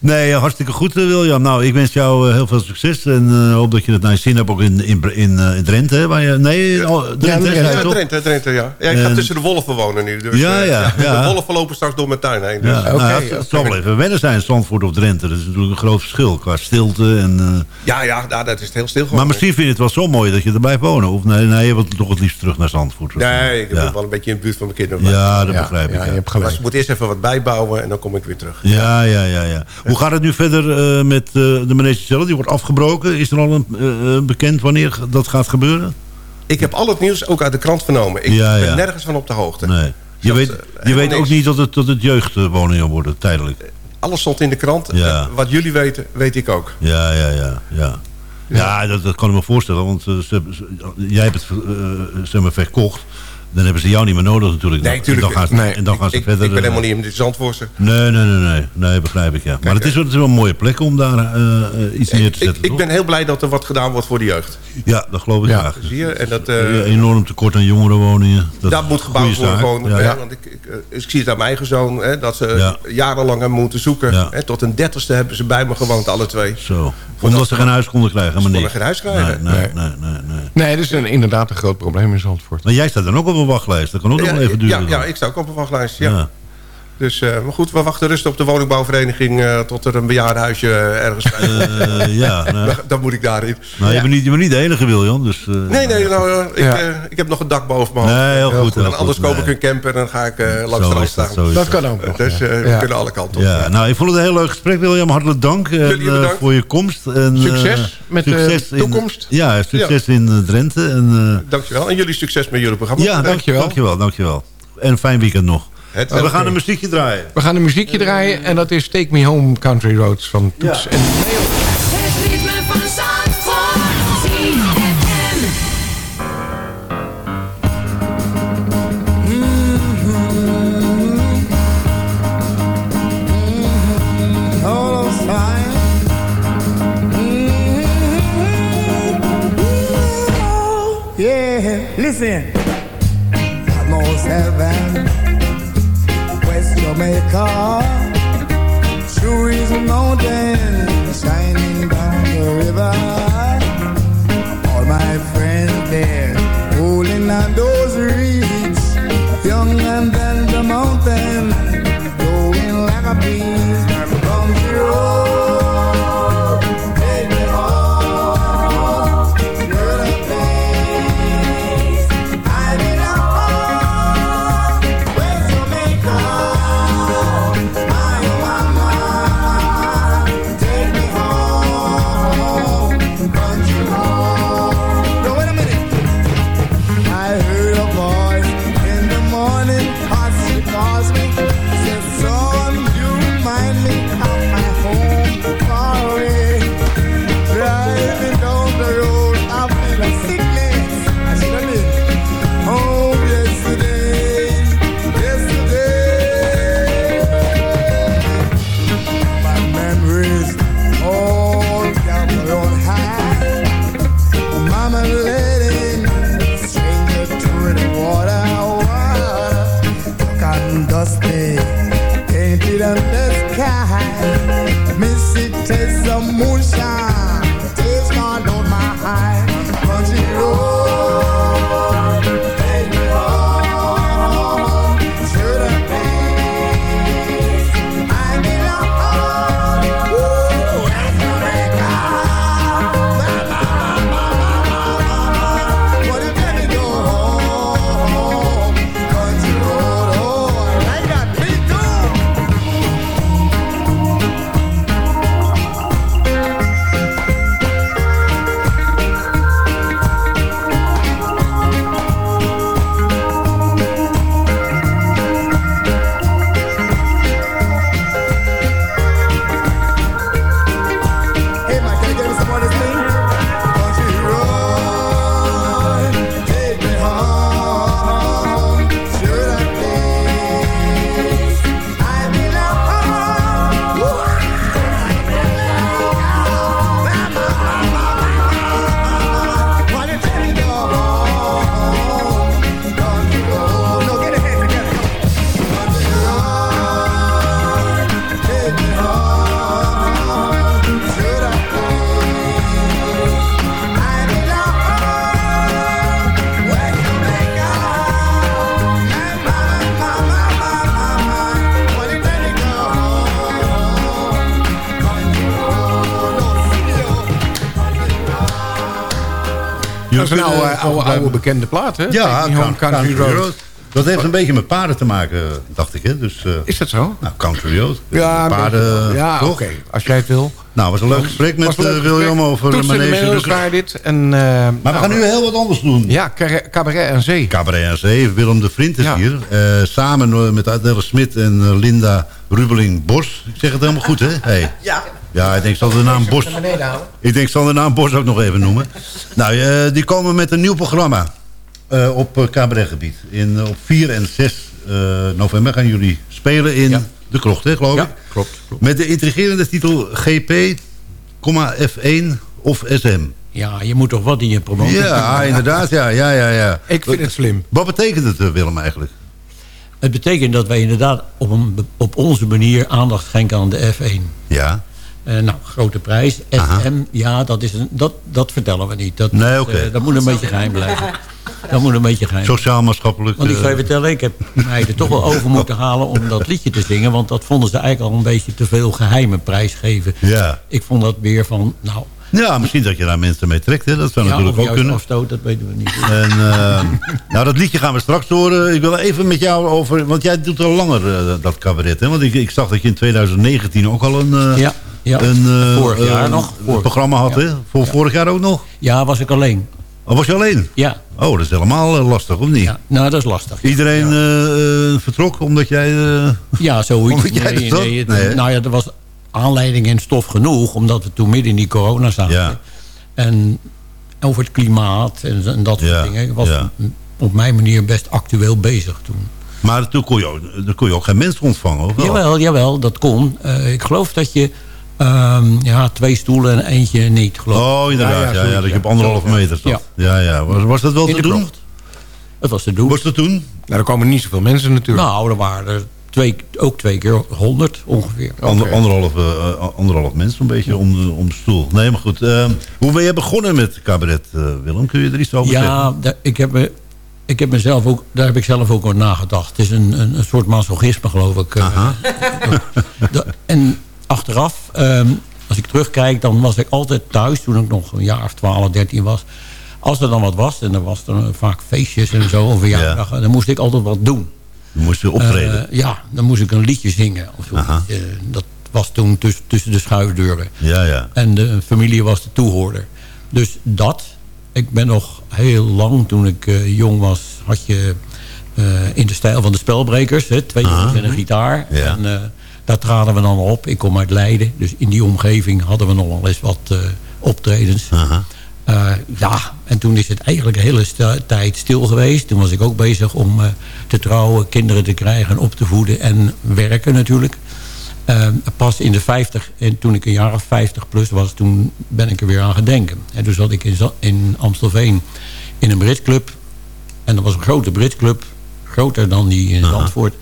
nee, hartstikke goed, eh, William. Nou, ik wens jou eh, heel veel succes. En eh, hoop dat je het naar je zin hebt ook in, in, in, eh, in Drenthe. hè, Waar je, nee, oh, Drenthe, Ja? Drenthe, Drenthe, ja. ja ik ga En- tussen de wolven wonen nu. Dus, Ja, eh, ja, ja. De wolven lopen straks door mijn tuin heen. Dus. Ja, Oké, nou, het, het zal wel even wennen zijn, Zandvoort of Drenthe. Dat is natuurlijk een groot verschil qua stilte. En, eh, Ja, ja, nou, dat is het heel stil gewoon. maar misschien vind je het wel zo mooi dat je erbij wonen. Of nee, nee je wilt toch het liefst terug naar Zandvoort. Nee, ik ja. wel een beetje in de buurt van mijn kinderen. ja, dat begrijp ik. ja, je hebt Maar ze moet eerst even wat bijbouwen en dan kom ik weer terug. Ja, ja, ja, ja. Hoe gaat het nu verder eh, met eh, de manege zelf? Die wordt afgebroken. Is er al een, eh, bekend wanneer dat gaat gebeuren? Ik heb al het nieuws ook uit de krant vernomen. Ik ben nergens van op de hoogte. Nee. Je weet, je weet ook niet dat het, dat het jeugdwoningen worden, tijdelijk. Alles stond in de krant. Wat jullie weten, weet ik ook. Ja, ja, ja. Ja, ja dat, kan ik me voorstellen. Want eh, jij hebt het maar, verkocht. Dan hebben ze jou niet meer nodig natuurlijk. Nee, en tuurlijk dan gaan ze, niet. en dan gaan ze ik, verder... ik ben eh, helemaal niet in dit Zandvoortse. Nee, nee, nee, nee. Nee, begrijp ik, ja. maar het is, wel- het is wel een mooie plek om daar eh, eh, iets neer te Ik, zetten, ik toch? ben heel blij dat er wat gedaan wordt voor de jeugd. Ja, dat geloof ik Ja. graag. Zie je? En dat, eh, enorm tekort aan jongerenwoningen. Dat dat moet gebouwd worden. Gewoon, Ja, ja. Want ik, ik, eh, ik zie het aan mijn eigen zoon. Hè, dat ze Ja. jarenlang hebben moeten zoeken. Ja. Hè, tot een dertigste hebben ze bij me gewoond, alle twee. Zo. Omdat ze geen huis konden krijgen, maar konden niet. geen huis krijgen. Nee, nee, Nee. nee, nee, nee. Nee, dat is een, inderdaad een groot probleem in Zandvoort. Maar jij staat dan ook op een wachtlijst. Dat kan ook nog Ja, wel even ja, duren. ja, dan. ik sta ook op een wachtlijst. Ja. Dus, eh, maar goed, we wachten rustig op de woningbouwvereniging... eh, tot er een bejaardenhuisje eh, ergens bij Eh, ja, nou, Dan- Dan moet ik daarin. nou, je, bent niet, je bent niet de enige, William. Dus, eh, Nee, nee, nou, eh, ik, Ja. eh, ik heb nog een dak boven hoofd. Nee, heel goed. heel en anders goed, koop nee. ik een camper en dan ga ik eh, langs Zo de rand dat, staan. Dat kan ook nog. Dus ja. eh, we kunnen alle kanten op. Ja, nou, ik vond het een heel leuk gesprek, William. Hartelijk dank en, eh, voor je komst. En, eh, Succes met de succes in- toekomst. ja, succes in Drenthe. En, eh, Dankjewel. En jullie succes met jullie programma. ja, dankjewel. dankjewel. Dankjewel. En een fijn weekend nog. Het, we gaan een muziekje draaien. We gaan een muziekje draaien en dat is Take Me Home Country Roads van Toets Ja. en Het ritme van. Yeah, listen. Almost heaven, West Jamaica. Is a mountain shining down the river. Een oude, oude, oude bekende plaat, hè? Ja, Home, Country, Road. Dat heeft een beetje met paarden te maken, dacht ik. Hè? Dus, eh, Is dat zo? nou, Country Road. Ja, paarden, ja toch? oké. Als jij het wil. Nou, was een leuk gesprek met leuk eh, gesprek. William over Toetsen de Manege. Dus- dit. En, eh, Maar we nou, gaan nu heel wat anders doen. Ja, Cabaret en Zee. Cabaret aan Zee, Willem de Vriend is Ja. hier. Eh, samen met Adele Smit en Linda Rubeling-Bos. Ik zeg het helemaal goed, hè? Hey. Ja. Ja, ik denk, ik zal de naam Bos... Ik denk, zal de naam Bos ook nog even noemen. Nou, eh, die komen met een nieuw programma eh, op cabaretgebied. In, eh, op 4 en 6 eh, november gaan jullie spelen in de krocht, hè, geloof ik? klopt, Met de intrigerende titel GP, F1 of SM. Ja, je moet toch wat in je promotie Ja, inderdaad. Ja, ja, ja, ja. Ik vind het slim. Wat betekent het, Willem, eigenlijk? Het betekent dat wij inderdaad op, een, op onze manier aandacht schenken aan de F1. Ja. Eh, nou, grote prijs. SM, ja, dat, is een, dat, dat vertellen we niet. Dat, Nee, eh, dat moet een beetje geheim blijven. Dat moet een beetje geheim Sociaal-maatschappelijk... Want ik zou je eh, vertellen, ik heb mij er toch wel over moeten halen om dat liedje te zingen. Want dat vonden ze eigenlijk al een beetje te veel geheime prijs geven. Ja. Ik vond dat weer van, nou... Ja, misschien dat je daar mensen mee trekt. Hè? Dat zou ja, natuurlijk of ook kunnen. afstoot, dat weten we niet. En, eh, nou, dat liedje gaan we straks horen. Ik wil even met jou over... Want jij doet al langer eh, dat cabaret. Hè? Want ik, ik zag dat je in 2019 ook al een... eh, Ja, ja. een eh, Vorig jaar eh, nog. een Vorig- programma had, hè? Voor vorig jaar ook nog? Ja, was ik alleen. Oh, was je alleen? Ja. Oh, dat is helemaal eh, lastig, of niet? Ja, nou, dat is lastig. Iedereen vertrok omdat jij... eh, Ja, zoiets. Omdat jij Nee, dat nee, het- Nee, nou ja, er was aanleiding en stof genoeg, omdat we toen midden in die corona zaten. Ja. En over het klimaat en, en dat soort dingen. Ik was op mijn manier best actueel bezig toen. Maar toen kon, je ook, kon je ook geen mensen ontvangen, of wel? Jawel, jawel, dat kon. Ik geloof dat je ehm, ja, twee stoelen en eentje niet, geloof ik. Oh, inderdaad. Ja, ja, dat je op anderhalve meter zat. Ja. Ja, ja. Was, was dat wel In te doen? krocht. Dat was te doen. Was dat toen? Nou, er komen niet zoveel mensen natuurlijk. Nou, er waren er twee, ook twee keer honderd ongeveer. Ander, anderhalf, eh, anderhalf mensen een beetje om de, om de stoel. Nee, maar goed. eh, hoe ben je begonnen met cabaret, eh, Willem? Kun je er iets over zeggen? Ja, daar- ik heb, me, ik heb mezelf ook, daar heb ik zelf ook over nagedacht. Het is een, een, een soort masochisme, geloof ik. Dat- en achteraf, ehm, als ik terugkijk, dan was ik altijd thuis... toen ik nog een jaar of 12, 13 was. Als er dan wat was, en er was dan vaak feestjes en zo... of verjaardagen, dan moest ik altijd wat doen. Dan moest je optreden. Eh, ja, dan moest ik een liedje zingen. Of zoiets. Eh, dat was toen tuss- tussen de schuifdeuren. ja, ja. En de familie was de toehoorder. Dus dat. Ik ben nog heel lang, toen ik eh, jong was, had je eh, in de stijl van de spelbrekers. Hè, twee jongens en een gitaar. Ja. En eh, daar traden we dan op. Ik kom uit Leiden. Dus in die omgeving hadden we nog wel eens wat eh, optredens. Eh, ja, en toen is het eigenlijk een hele tijd stil geweest. Toen was ik ook bezig om eh, te trouwen, kinderen te krijgen, op te voeden en werken natuurlijk. Pas in de 50, en toen ik een jaar of 50 plus was, toen ben ik er weer aan gedenken. En toen zat ik in, in Amstelveen in een Britclub. En dat was een grote Britclub, groter dan die in Zandvoort.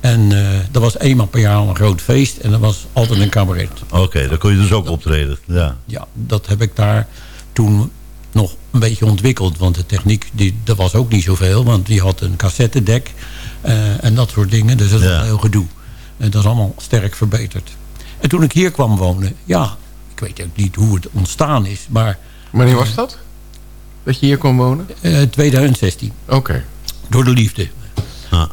En eh dat was eenmaal per jaar een groot feest en dat was altijd een cabaret. Oké, dan kon je dus ook optreden. Ja. Ja, dat heb ik daar toen nog een beetje ontwikkeld. Want de techniek, die, dat was ook niet zoveel. Want die had een cassettedek eh, en dat soort dingen. Dus dat was heel gedoe. En dat is allemaal sterk verbeterd. En toen ik hier kwam wonen, ja, ik weet ook niet hoe het ontstaan is. Maar Wanneer was dat? Dat je hier kon wonen? eh 2016. Oké. Door de liefde.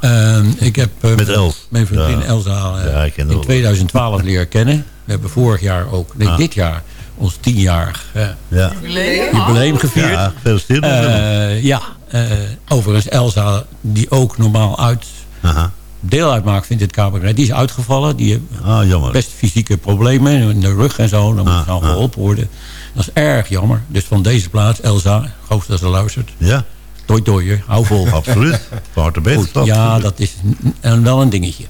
Ehm, ik heb eh, Met Els. mijn vriendin Ja. Elsa eh, in wel. 2012 leren kennen. We hebben vorig jaar ook, nee, Ah. dit jaar, ons tienjarig eh, Ja. jubileum gevierd. Ja. Eh, ja, eh, overigens Elsa, die ook normaal uit, Aha. deel uitmaakt vindt het cabaret, die is uitgevallen. Die heeft Ah, jammer. best fysieke problemen in de rug en zo. Dan moet Ah, gaan ah. geholpen worden. Dat is erg jammer. Dus van deze plaats, Elsa, ik hoop dat ze luistert. Ja, Doei doei, hou vol. absoluut. Van harte Goed, beter. ja, dat is n- n- wel een dingetje.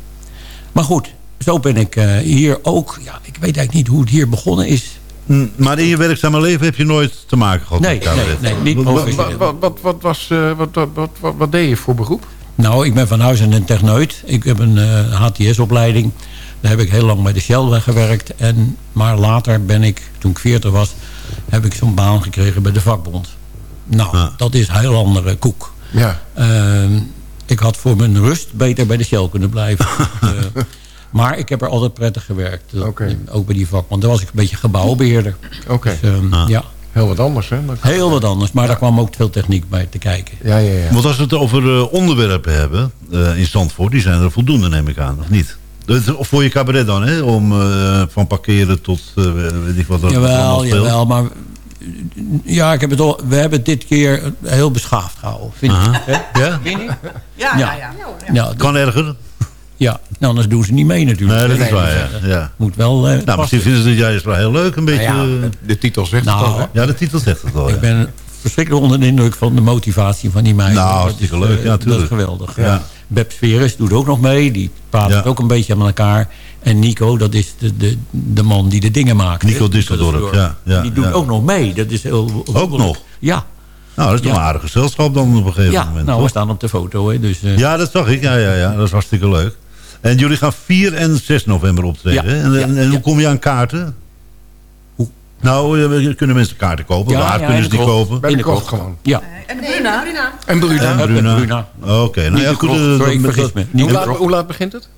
Maar goed, zo ben ik eh, hier ook. Ja, ik weet eigenlijk niet hoe het hier begonnen is. Mm, Maar in je werkzame leven heb je nooit te maken gehad Nee, met nee, nee, niet Wat- professioneel. Wat, wat, wat, was, eh, wat, wat, wat, wat, wat deed je voor beroep? Nou, ik ben van huis en een techneut. Ik heb een eh, HTS-opleiding. Daar heb ik heel lang bij de Shell gewerkt. En, maar later ben ik, toen ik 40 was, heb ik zo'n baan gekregen bij de vakbond. Nou, dat is een heel andere koek. Ja. Ehm, ik had voor mijn rust beter bij de Shell kunnen blijven. Eh, maar ik heb er altijd prettig gewerkt. Dat- Oké. Ook bij die vakbond. Daar was ik een beetje gebouwbeheerder. Oké. Dus, ehm, Ah. ja. Heel wat anders, hè? Dan- Heel wat anders, maar daar kwam ook veel techniek bij te kijken. Ja, ja, ja. Want als we het over eh, onderwerpen hebben eh, in Zandvoort... die zijn er voldoende, neem ik aan, of niet? Dat- Of voor je cabaret dan, hè? Om eh, van parkeren tot eh, weet ik wat allemaal Jawel, jawel, maar... Ja, ik heb het al, we hebben het dit keer heel beschaafd gehouden, vind ik. Hè? Ja? Vind je? Ja, ja, Ja. ja. Ja, Kan erger. ja, nou, anders doen ze niet mee natuurlijk. Nee, dat is waar, dus, ja. eh, ja. Moet wel... eh, Nou, passen. misschien vinden ze het juist wel heel leuk, een beetje... Nou ja, eh, de titel zegt Nou, het al, hè? ja, de titel zegt het wel, ja. Ik ben verschrikkelijk onder de indruk van de motivatie van die meiden. Nou, hartstikke is, leuk, ja, Dat is geweldig. Ja. Beb Sveres doet ook nog mee. Die praat Ja. het ook een beetje met elkaar. En Nico, dat is de, de, de man die de dingen maakt. Nico. Disseldorp, ja, ja, die doet ja. ook nog mee. Dat is heel Ook nog? Ja. Nou, dat is toch Ja. een aardig gezelschap dan op een gegeven Ja, moment. nou, toch? we staan op de foto. Hè, dus, eh, Ja, dat zag ik. Ja, ja, ja. Dat is hartstikke leuk. En jullie gaan 4 en 6 november optreden. Ja, hè? En, en, ja, en hoe ja. kom je aan kaarten? Hoe? Nou, eh, kunnen mensen kaarten kopen? Ja, Waar ja, kunnen ze die kopen? Bij In de gewoon. ja. En de Bruna. En Bruna. En Bruna. Bruna. Oké, nou ja, goed. eh, sorry, ik met vergis dat- me. Niet Hoe de laat, krocht. hoe laat begint het?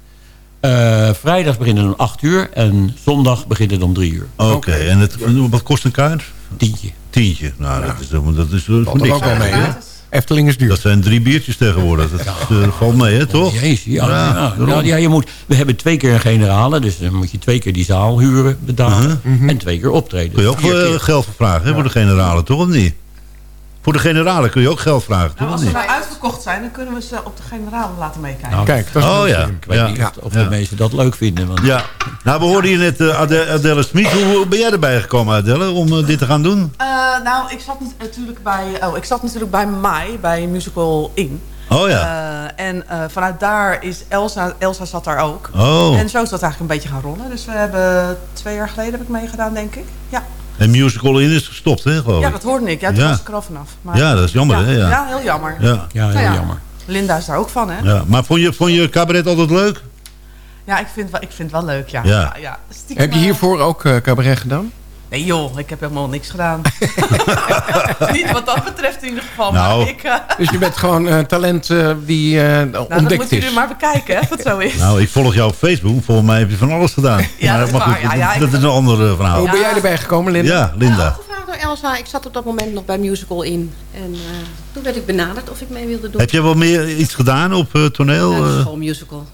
Eh, vrijdag begint het om 8 uur en zondag begint het om 3 uur. Oké, en het, wat kost een kaart? Tientje. Tientje. Nou, dat is, dat is eh, Valt er niks. ook wel mee, hè? Efteling is duur. Dat zijn drie biertjes tegenwoordig. Dat eh, valt mee, hè, toch? Jezus, ja, Ja, nou, ja, je moet, we hebben twee keer een generale, dus dan moet je twee keer die zaal huren, betalen. En twee keer optreden. Kun je ook eh, geld vragen, hè, voor de generalen, toch? Of niet? Voor de generalen kun je ook geld vragen? Nou, als ze nou uitverkocht zijn, dan kunnen we ze op de generaal laten meekijken. Nou, Kijk, dat is Oh wel ja. Ik weet Ja. niet of, Ja. de mensen dat leuk vinden. Want Ja, nou we hoorden hier net eh, Ade- Adele Smit. Hoe, ben jij erbij gekomen, Adele, om eh, dit te gaan doen? Eh, nou, ik zat, nat- natuurlijk bij, oh, ik zat natuurlijk bij Mai, bij Musical In. Oh ja. Eh, en eh, vanuit daar is Elsa, Elsa zat daar ook. Oh. En zo is dat eigenlijk een beetje gaan rollen. Dus we hebben twee jaar geleden heb ik meegedaan, denk ik. Ja, En Musical In is gestopt, hè, geloof ja dat hoorde ik. Ja, toen Ja. was ik er al vanaf. Maar, Ja, dat is jammer, ja, hè? Ja. Ja, heel jammer. Ja. ja, heel Nou ja. jammer. Linda is daar ook van, hè? Ja. Maar vond je, vond je cabaret altijd leuk? Ja, ik vind, wel- ik vind het wel leuk, ja. Ja. ja, ja. Stiekem, Heb je eh, hiervoor ook eh, cabaret gedaan? Nee joh, ik heb helemaal niks gedaan. Niet wat dat betreft in ieder geval. Nou. Maar ik, eh, Dus je bent gewoon eh, talent eh, die eh, nou, dat ontdekt moet u is. nu maar bekijken, hè, of het zo is. Nou, ik volg jou op Facebook. Volgens mij heb je van alles gedaan. Ja, dat is maar. Ja, ja, ik- dat is een ander eh, verhaal. Hoe ben jij erbij gekomen, Linda? Ja, Linda. Gevraagd door Elsa. Ik zat op dat moment nog bij Musical in. En eh, toen werd ik benaderd of ik mee wilde doen. Heb jij wel meer iets gedaan op eh, toneel? Ja, schoolmusical.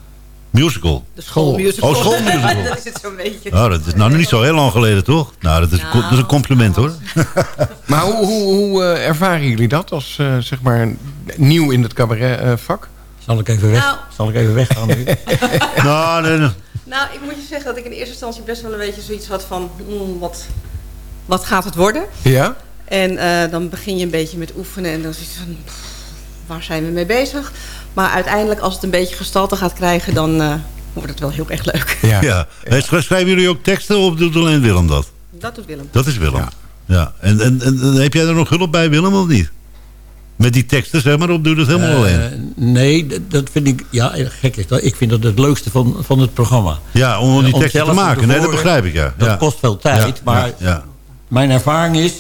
Musical? De schoolmusical. Oh, schoolmusical. dat is het zo'n beetje. Oh, dat is nou niet zo heel lang geleden, toch? Nou, dat is, een co- dat is een compliment, hoor. Maar hoe, hoe, hoe eh, ervaren jullie dat als eh, zeg maar nieuw in het cabaretvak? Zal ik even weg? Nou. Zal ik even weggaan nu? nou, nee, nee. Nou, ik moet je zeggen dat ik in eerste instantie best wel een beetje zoiets had van... hmm, wat, wat gaat het worden? Ja? En eh, dan begin je een beetje met oefenen en dan je van... pff, waar zijn we mee bezig? Maar uiteindelijk als het een beetje gestalte gaat krijgen... dan eh, wordt het wel heel erg leuk. Ja. Schrijven jullie ook teksten of doet alleen Willem dat? Dat doet Willem. Dat is Willem. Ja. En, en, en, en heb jij er nog hulp bij, Willem, of niet? Met die teksten, zeg maar, of doe je dat helemaal alleen? Eh, nee, d- dat vind ik... Ja, gek is dat. Ik vind dat het leukste van, van het programma. Ja, om die Om teksten te maken. Nee, dat begrijp ik, ja. Dat Ja. kost veel tijd, Ja, maar ja, ja. mijn ervaring is...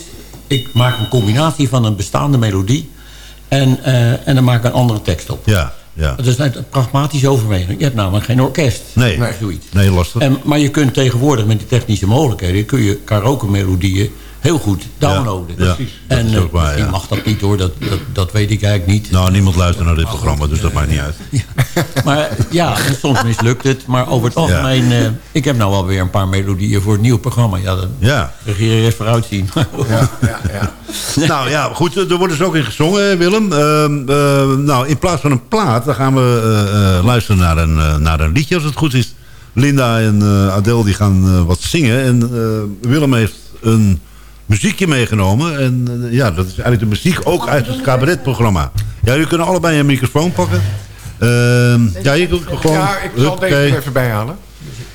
ik maak een combinatie van een bestaande melodie... en, eh, en dan maak ik een andere tekst op. Ja, ja. Dat is een pragmatische overweging. Je hebt namelijk geen orkest. Nee, Of zoiets. nee lastig. En, maar je kunt tegenwoordig met die technische mogelijkheden... kun je karaoke-melodieën heel goed downloaden. Ja, precies. Dat En is eh, ook waar, misschien ja. mag dat niet hoor, dat, dat, dat weet ik eigenlijk niet. Nou, niemand luistert naar dit programma, dus dat maakt niet uit. Maar ja, en soms mislukt het. Maar over het algemeen... eh, ik heb nou wel weer een paar melodieën voor het nieuwe programma. Ja, dat Ja. regeren even vooruitzien. Ja, ja, ja. nou ja, goed, er wordt dus ook in gezongen, Willem. Ehm, eh, nou, in plaats van een plaat, dan gaan we eh, eh, luisteren naar een, naar een liedje, als het goed is. Linda en eh Adele die gaan eh, wat zingen. En eh, Willem heeft een muziekje meegenomen. En eh, ja, dat is eigenlijk de muziek ook uit het cabaretprogramma. Ja, jullie kunnen allebei een microfoon pakken. Ehm, ja, je kunt gewoon... Ja, ik zal deze er even bijhalen.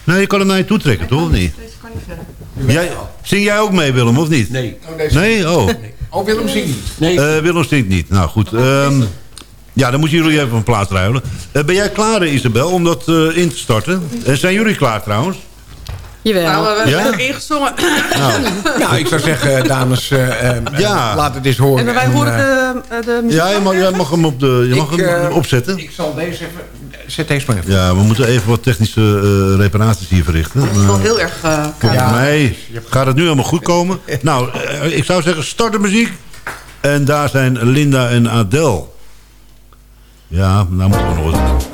Nee, je kan hem naar je toe trekken, toch? Of niet? Jij, zing jij ook mee, Willem, of niet? Nee. Nee? Oh. Oh, Willem zingt niet. Nee. Eh, Willem zingt niet. Nou goed. ehm, ja, dan moeten jullie even van plaats ruilen. Eh, ben jij klaar, Isabel, om dat eh, in te starten? Zijn jullie klaar trouwens? Jawel. Nou, we hebben Ja? ingezongen. Nou, ik zou zeggen, dames, eh, eh, Ja. laat het eens horen. En wij En, horen eh, de, eh, de muziek. Ja, je mag, jij mag hem, op de, je mag Ik, hem eh, opzetten. Ik zal deze even... zet deze maar even. Ja, we moeten even wat technische eh, reparaties hier verrichten. Het is wel Eh, heel erg... eh, Volgens koud. mij gaat het nu allemaal goed komen. Nou, eh, ik zou zeggen, start de muziek. En daar zijn Linda en Adele. Ja, nou moeten we nog eens.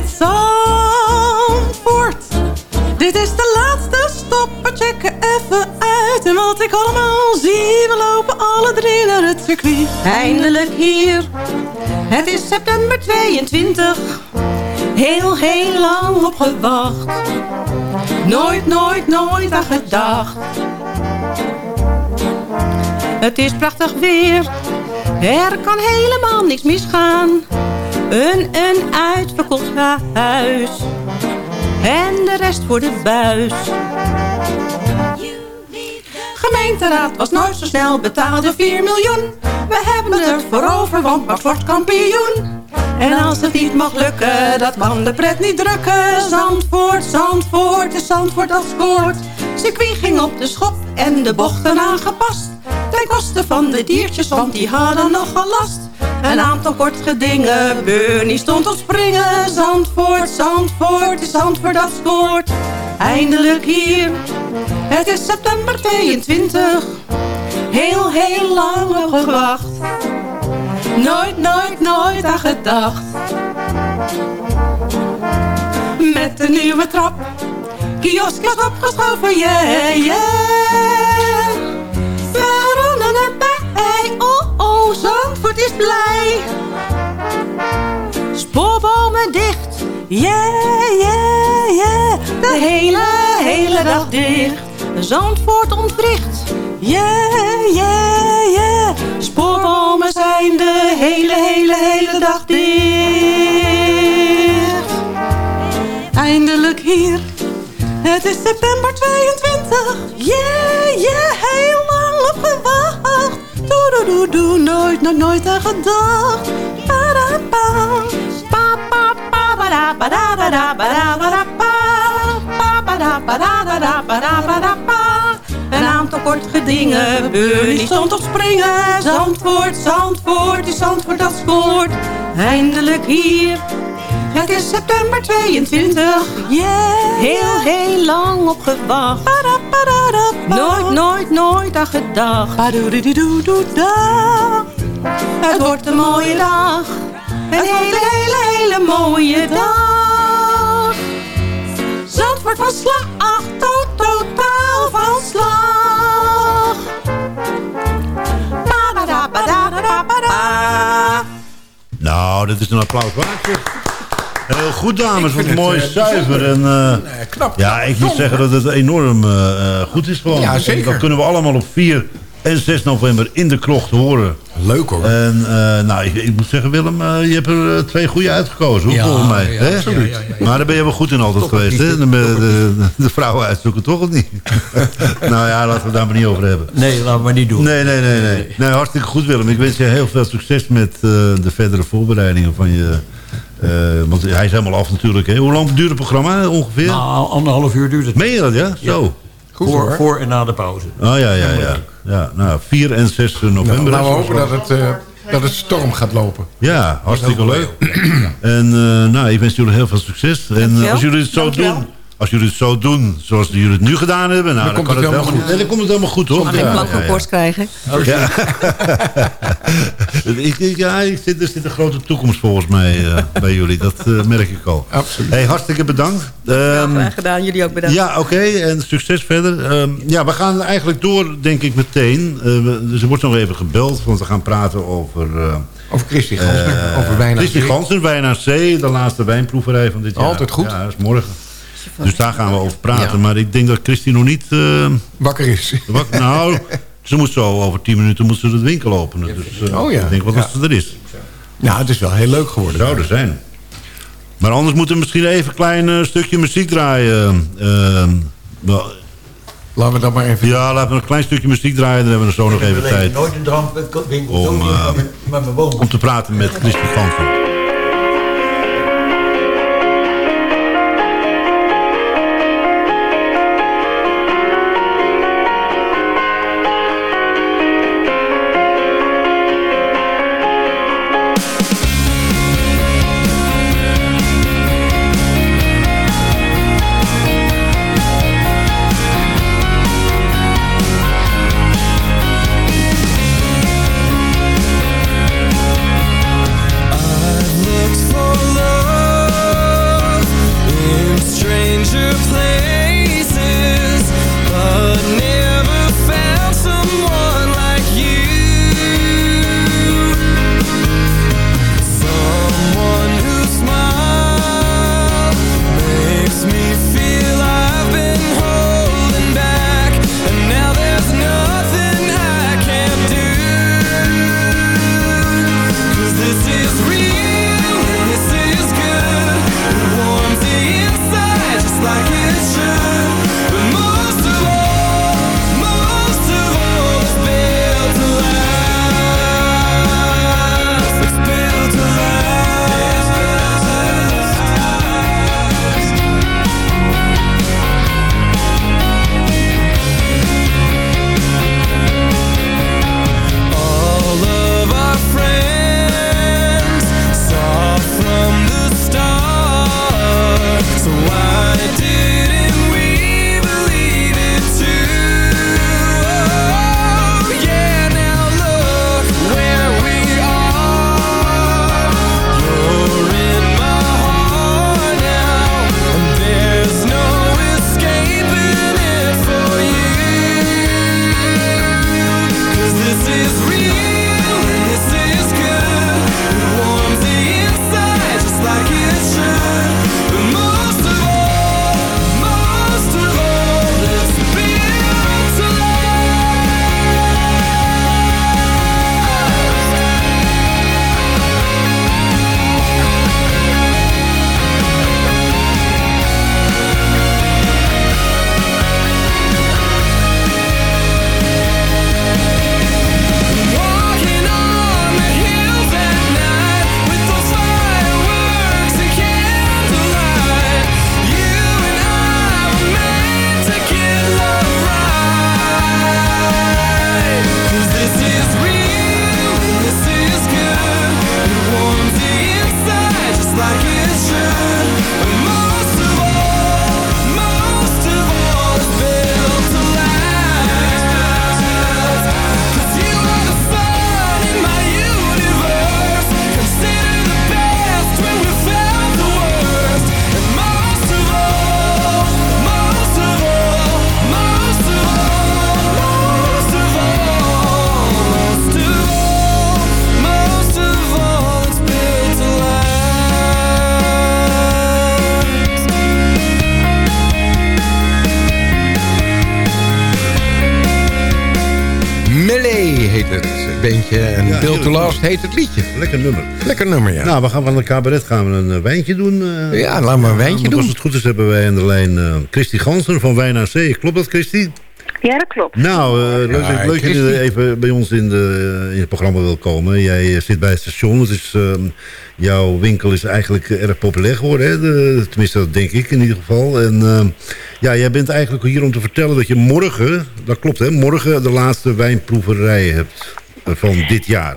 Dit Zandvoort? Dit is de laatste stop, we checken even uit. En wat ik allemaal zie, we lopen alle drie naar het circuit. Eindelijk hier. Het is september 22. Heel, heel lang op gewacht. Nooit, nooit, nooit aan gedacht. Het is prachtig weer. Er kan helemaal niks misgaan. Een, een uitverkocht huis. En de rest voor de buis. Gemeenteraad was nooit zo snel, betaalde 4 miljoen. We hebben er voor over, want Max wordt kampioen. En als het niet mag lukken, dat kan de pret niet drukken. Zandvoort, Zandvoort, is Zandvoort dat scoort. Circuit ging op de schop en de bochten aangepast. Ten koste van de diertjes, want die hadden nogal last. Een aantal kort gedingen, Bernie stond op springen. Zandvoort, Zandvoort, is Zandvoort dat scoort. Eindelijk hier, het is september 22. Heel, heel lang gewacht. Nooit, nooit, nooit aan gedacht. Met de nieuwe trap, kioskjes opgeschoven, yeah, yeah. Oh, oh, Zandvoort is blij. Spoorbomen dicht, yeah, yeah, yeah. De hele, hele dag dicht. Zandvoort ontwricht, yeah, yeah, yeah. Spoorbomen zijn de hele, hele, hele dag dicht. Eindelijk hier, het is september 22. Yeah, yeah, heel lang op gewacht. Doe, doe, doe, nooit, nooit, nooit aan gedacht. Ba-da-ba. Een aantal kort gedingen, Bernie stond op springen. Zandvoort, Zandvoort, is Zandvoort dat scoort. Eindelijk hier, het is september 22. Yeah, heel, heel lang op gewacht. Nooit, nooit, nooit aan gedacht. Het wordt een mooie dag. Een hele, hele, hele mooie dag. Zandvoort van slag, to totaal van slag. Nou, dat is een applaus waard. Heel goed, dames. Wat mooi het, eh, zuiver. En, eh, knap. Ja, ik moet zeggen dat het enorm eh, goed is. Gewoon. Ja, En zeker. Dat kunnen we allemaal op 4 en 6 november in de krocht horen. Leuk hoor. En eh, nou, ik, ik moet zeggen, Willem, je hebt er twee goede uitgekozen, hoor, Ja, volgens mij. ja, hè? absoluut. Ja, ja, ja. Maar daar ben je wel goed in altijd Toch geweest, niet. hè? De, de, de, de vrouwen uitzoeken, toch of niet? nou ja, laten we het daar maar niet over hebben. Nee, laten we maar niet doen. Nee, nee, nee, nee. nee hartstikke goed, Willem. Ik wens je heel veel succes met eh, de verdere voorbereidingen van je... eh, want hij is helemaal af natuurlijk. Hè? Hoe lang duurt het programma ongeveer? Nou, anderhalf uur duurt het. Meen je dat, ja? Zo. Goed voor, hoor. voor en na de pauze. Oh ja, ja, ja. ja nou, 4 en 6 Nou, november. laten we hopen dat het, eh, dat het storm gaat lopen. Ja, hartstikke leuk. En eh, nou, ik wens jullie heel veel succes. En als jullie het zo Dankjewel. doen... Als jullie het zo doen zoals jullie het nu gedaan hebben... Nou, dan, komt het het helemaal helemaal goed. Nee, dan komt het helemaal goed, hoor. Geen plank van borst krijgen. Ja. ik, ik- ja, ik zit, er zit een grote toekomst volgens mij eh, bij jullie. Dat eh, merk ik al. Absoluut. Hey, hartstikke bedankt. Ja, Ehm, graag gedaan. Jullie ook bedankt. ja, oké. En succes verder. Ehm, ja, we gaan eigenlijk door, denk ik, meteen. Eh, dus er wordt nog even gebeld, want we gaan praten over... eh Over Christy Gansner, over wijn Christy zee. Gansner, Wijn Zee. De laatste wijnproeverij van dit jaar. Altijd goed. Ja, dat is morgen. Dus daar gaan we over praten. Ja. Maar ik denk dat Christy nog niet... eh, Wakker is. nou, ze moet zo over tien minuten moet ze de winkel openen. Dus eh, Oh ja. ik denk wat Ja. als ze er is. Nou, het is wel heel leuk geworden. Zou er zijn. Maar anders moeten we misschien even een klein eh, stukje muziek draaien. Ehm, wel, Laten we dat maar even... ja, laten we een klein stukje muziek draaien. Dan hebben we er zo nog even tijd nooit een om, eh, met, met mijn woon. om te praten met Christy Gansen. Presidentje. En Ja, Bill to. Last heet het liedje. Lekker nummer. Lekker nummer, ja. Nou, we gaan van een cabaret gaan we een eh, wijntje doen. eh. Ja, laat maar een wijntje doen. Als het goed is hebben wij aan de lijn eh Christy Gansen van Wijn aan Zee. Klopt dat, Christy? Ja, dat klopt. Nou, eh, leuk, Ja, leuk dat je even bij ons in, de, in het programma wil komen. Jij zit bij het station. Het is, ehm, jouw winkel is eigenlijk erg populair geworden. Hè? De, tenminste, dat denk ik in ieder geval. En ehm, ja, jij bent eigenlijk hier om te vertellen dat je morgen, dat klopt hè, morgen de laatste wijnproeverij hebt van dit jaar.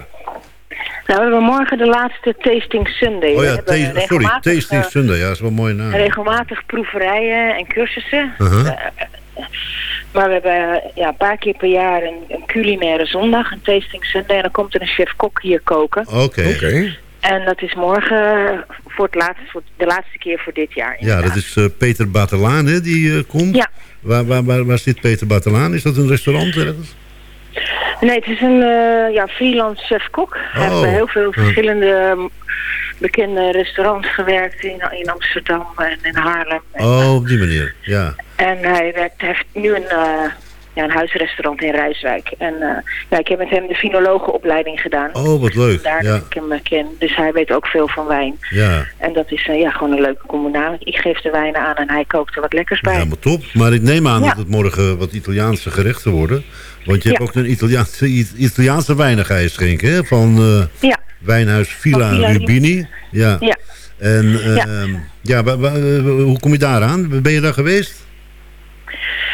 Nou, we hebben morgen de laatste Tasting Sunday. Oh We ja, ta- sorry, Tasting eh, Sunday. Ja, dat is wel een mooie naam. Regelmatig proeverijen en cursussen. Uh-huh. Eh, maar we hebben eh, ja, een paar keer per jaar een, een culinaire zondag, een Tasting Sunday. En dan komt er een chef-kok hier koken. Oké. En dat is morgen voor, het laatste, voor de laatste keer voor dit jaar. Ja, dat is eh, Peter Batelaan hè, die eh, komt. Ja. Waar, waar, waar, waar zit Peter Batelaan? Is dat een restaurant ergens? Nee, het is een eh, ja, freelance chef-kok. Hij heeft Oh. bij heel veel verschillende mm, bekende restaurants gewerkt in, in Amsterdam en in Haarlem. Oh, op die manier. Ja. En hij, werkt, heeft nu een, eh, ja, een huisrestaurant in Rijswijk. En eh, ja, ik heb met hem de finologenopleiding gedaan. Oh, wat leuk. Daar Ja. dat ik hem eh, ken. Dus hij weet ook veel van wijn. Ja. En dat is eh, ja, gewoon een leuke combinatie. Ik geef de wijnen aan en hij kookt er wat lekkers bij. Helemaal top. Maar ik neem aan Ja. dat het morgen wat Italiaanse gerechten worden. Want je hebt Ja. ook een Italiaanse, It- Italiaanse wijn ga je schenken, hè? Van Ja. Wijnhuis Villa, Rubini. Ja. Ja. En Ja. ehm, ja, eh, hoe kom je daaraan? Ben je daar geweest?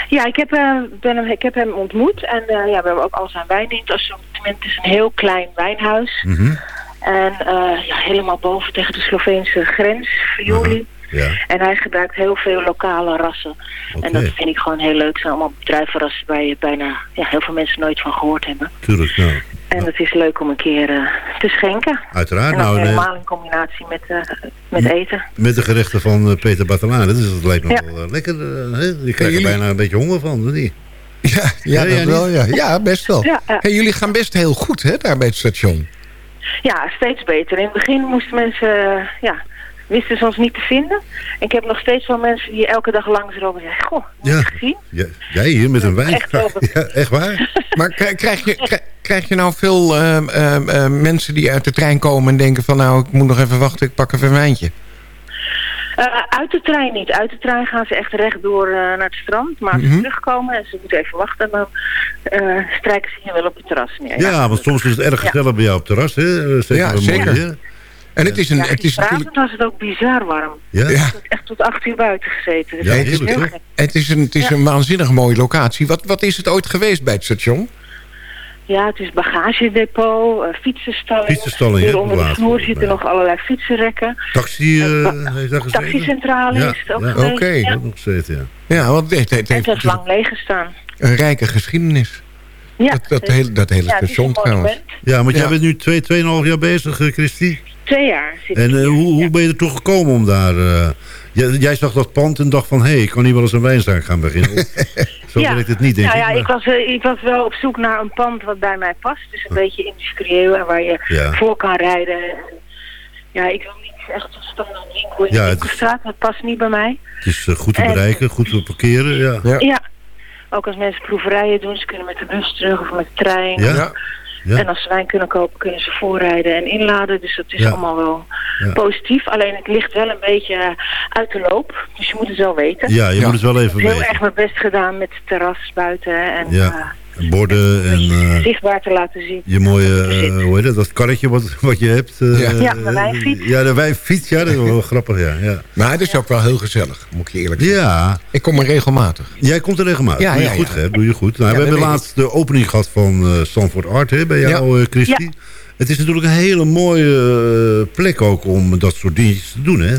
Ja, ik heb, eh, ben hem, ik heb hem ontmoet. En eh, ja, we hebben ook al zijn in het is een heel klein wijnhuis. Mhm. En eh, ja, helemaal boven tegen de Sloveense grens, Friuli. Ja. En hij gebruikt heel veel lokale rassen. En dat vind ik gewoon heel leuk. Het zijn allemaal bedrijvenrassen waar je bijna ja, heel veel mensen nooit van gehoord hebben. Tuurlijk, nou. En het is leuk om een keer eh, te schenken. Uiteraard. En Nou, nee, helemaal in combinatie met, eh, met eten. met de gerechten van eh, Peter Batelaan. Dus dat lijkt me Ja. wel lekker. hè? Ik krijg er jullie- bijna een beetje honger van, of niet? Ja, ja, Ja, dat wel, ja. ja, best wel. Ja. Hey, jullie gaan best heel goed hè, daar bij het station. Ja, steeds beter. In het begin moesten mensen, ja, wisten ze ons niet te vinden. En ik heb nog steeds wel mensen die elke dag langslopen en zeggen, goh, Ja. Ja, jij hier met een wijn. Echt. Ja, echt waar? Maar krijg, je, krijg, krijg je nou veel ehm, ehm, ehm, mensen die uit de trein komen en denken van... nou, ik moet nog even wachten, ik pak even een wijntje. Eh, uit de trein niet. Uit de trein gaan ze echt rechtdoor eh naar het strand. Maar als ze Mhm. terugkomen en ze moeten even wachten, dan eh, strijken ze hier wel op het terras neer. Ja, want soms is het erg Ja. gezellig bij jou op het terras, hè? Zeker Ja, zeker. mooi. En het is, een, Ja, het is natuurlijk... was het ook bizar warm. Ja? Ja. Echt tot acht uur buiten gezeten. Dus Ja, dat is heel gek. Het is een, het is Ja. een waanzinnig mooie locatie. Wat, wat is het ooit geweest bij het station? Ja, het is bagagedepot, eh fietsenstalling. Fietsenstalling, Hier ja, onder de vloer volgens zitten nog allerlei fietsenrekken. Taxi, eh gezeten? Taxicentrale ja, is het ook ja. geweest, Oké. ja. Ook nog gezeten, ja. Ja, want het, het, het heeft het lang leeg gestaan. een rijke geschiedenis. Ja, Dat, dat, dus- hele, dat hele ja, het station trouwens. Ja, want jij Ja. bent nu twee, tweeënhalf jaar bezig, eh, Christy. Twee jaar zit En ik eh, hoe, hoe ben je er toch gekomen om daar... eh, jij, jij zag dat pand en dacht van... hé, hey, ik kan hier wel eens een wijnzaak gaan beginnen. Zo Ja. werkt het niet, denk nou ik. ja, ik was, eh, ik was wel op zoek naar een pand wat bij mij past. Dus een beetje industrieel en waar je Ja. voor kan rijden. Ja, ik wil niet echt een standaard winkel in Ja, de het- winkelstraat. Dat past niet bij mij. Het is goed te En- bereiken, goed te parkeren, ja. Ja. Ja. Ook als mensen proeverijen doen, ze kunnen met de bus terug of met de trein. Ja? Ja. En als ze wijn kunnen kopen, kunnen ze voorrijden en inladen. Dus dat is Ja. allemaal wel Ja. positief. Alleen het ligt wel een beetje uit de loop. Dus je moet het wel weten. Ja, je Ja. moet het wel Ik even heb heel weten. erg mijn best gedaan met het terras buiten. En Ja. eh, Borden en eh, zichtbaar te laten zien. je mooie, eh, hoe heet het, dat karretje wat, wat je hebt. eh, Ja. Ja, de wijnfiets. Ja, de wijnfiets, ja, dat is wel grappig, ja. ja. Maar het is ook wel heel gezellig, moet ik je eerlijk zeggen. Ja, Ik kom er regelmatig. jij komt er regelmatig. Ja, doe je ja, goed, ja. hè? Doe je goed. Nou, Ja, we dat hebben laatst de opening gehad van eh Stanford Art, hè, bij jou, eh, Christy. Ja. Het is natuurlijk een hele mooie plek ook om dat soort dingetjes te doen, hè?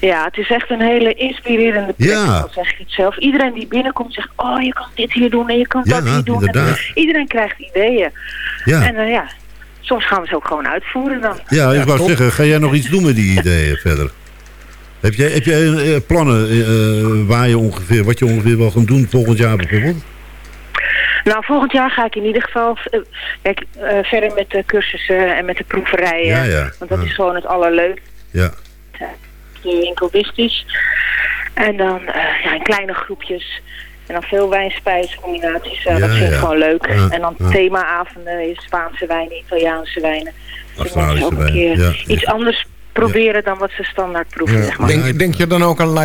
Ja, het is echt een hele inspirerende plek. Ja. Dat zeg ik het zelf. Iedereen die binnenkomt zegt, oh je kan dit hier doen en je kan Ja, dat hier doen. En inderdaad. iedereen krijgt ideeën. Ja, En eh, ja, soms gaan we ze ook gewoon uitvoeren dan. ja ik Ja, wou top. zeggen, ga jij nog iets doen met die ideeën verder? Heb jij, heb jij eh, plannen eh, waar je ongeveer, wat je ongeveer wil gaan doen volgend jaar bijvoorbeeld? Nou, volgend jaar ga ik in ieder geval eh, kijk, eh, verder met de cursussen en met de proeverijen. Ja, ja. Want dat Ja. is gewoon het allerleukste. Ja, De winkel is. En dan eh, ja, in kleine groepjes En dan veel wijn-spijscombinaties, eh, Ja, dat vind ik ja. gewoon leuk. Ja, en dan ja. themaavonden, Spaanse wijnen, Italiaanse wijnen. Australische ook een keer ja. iets anders proberen dan wat ze standaard proeven, zeg maar. Denk, denk je dan ook aan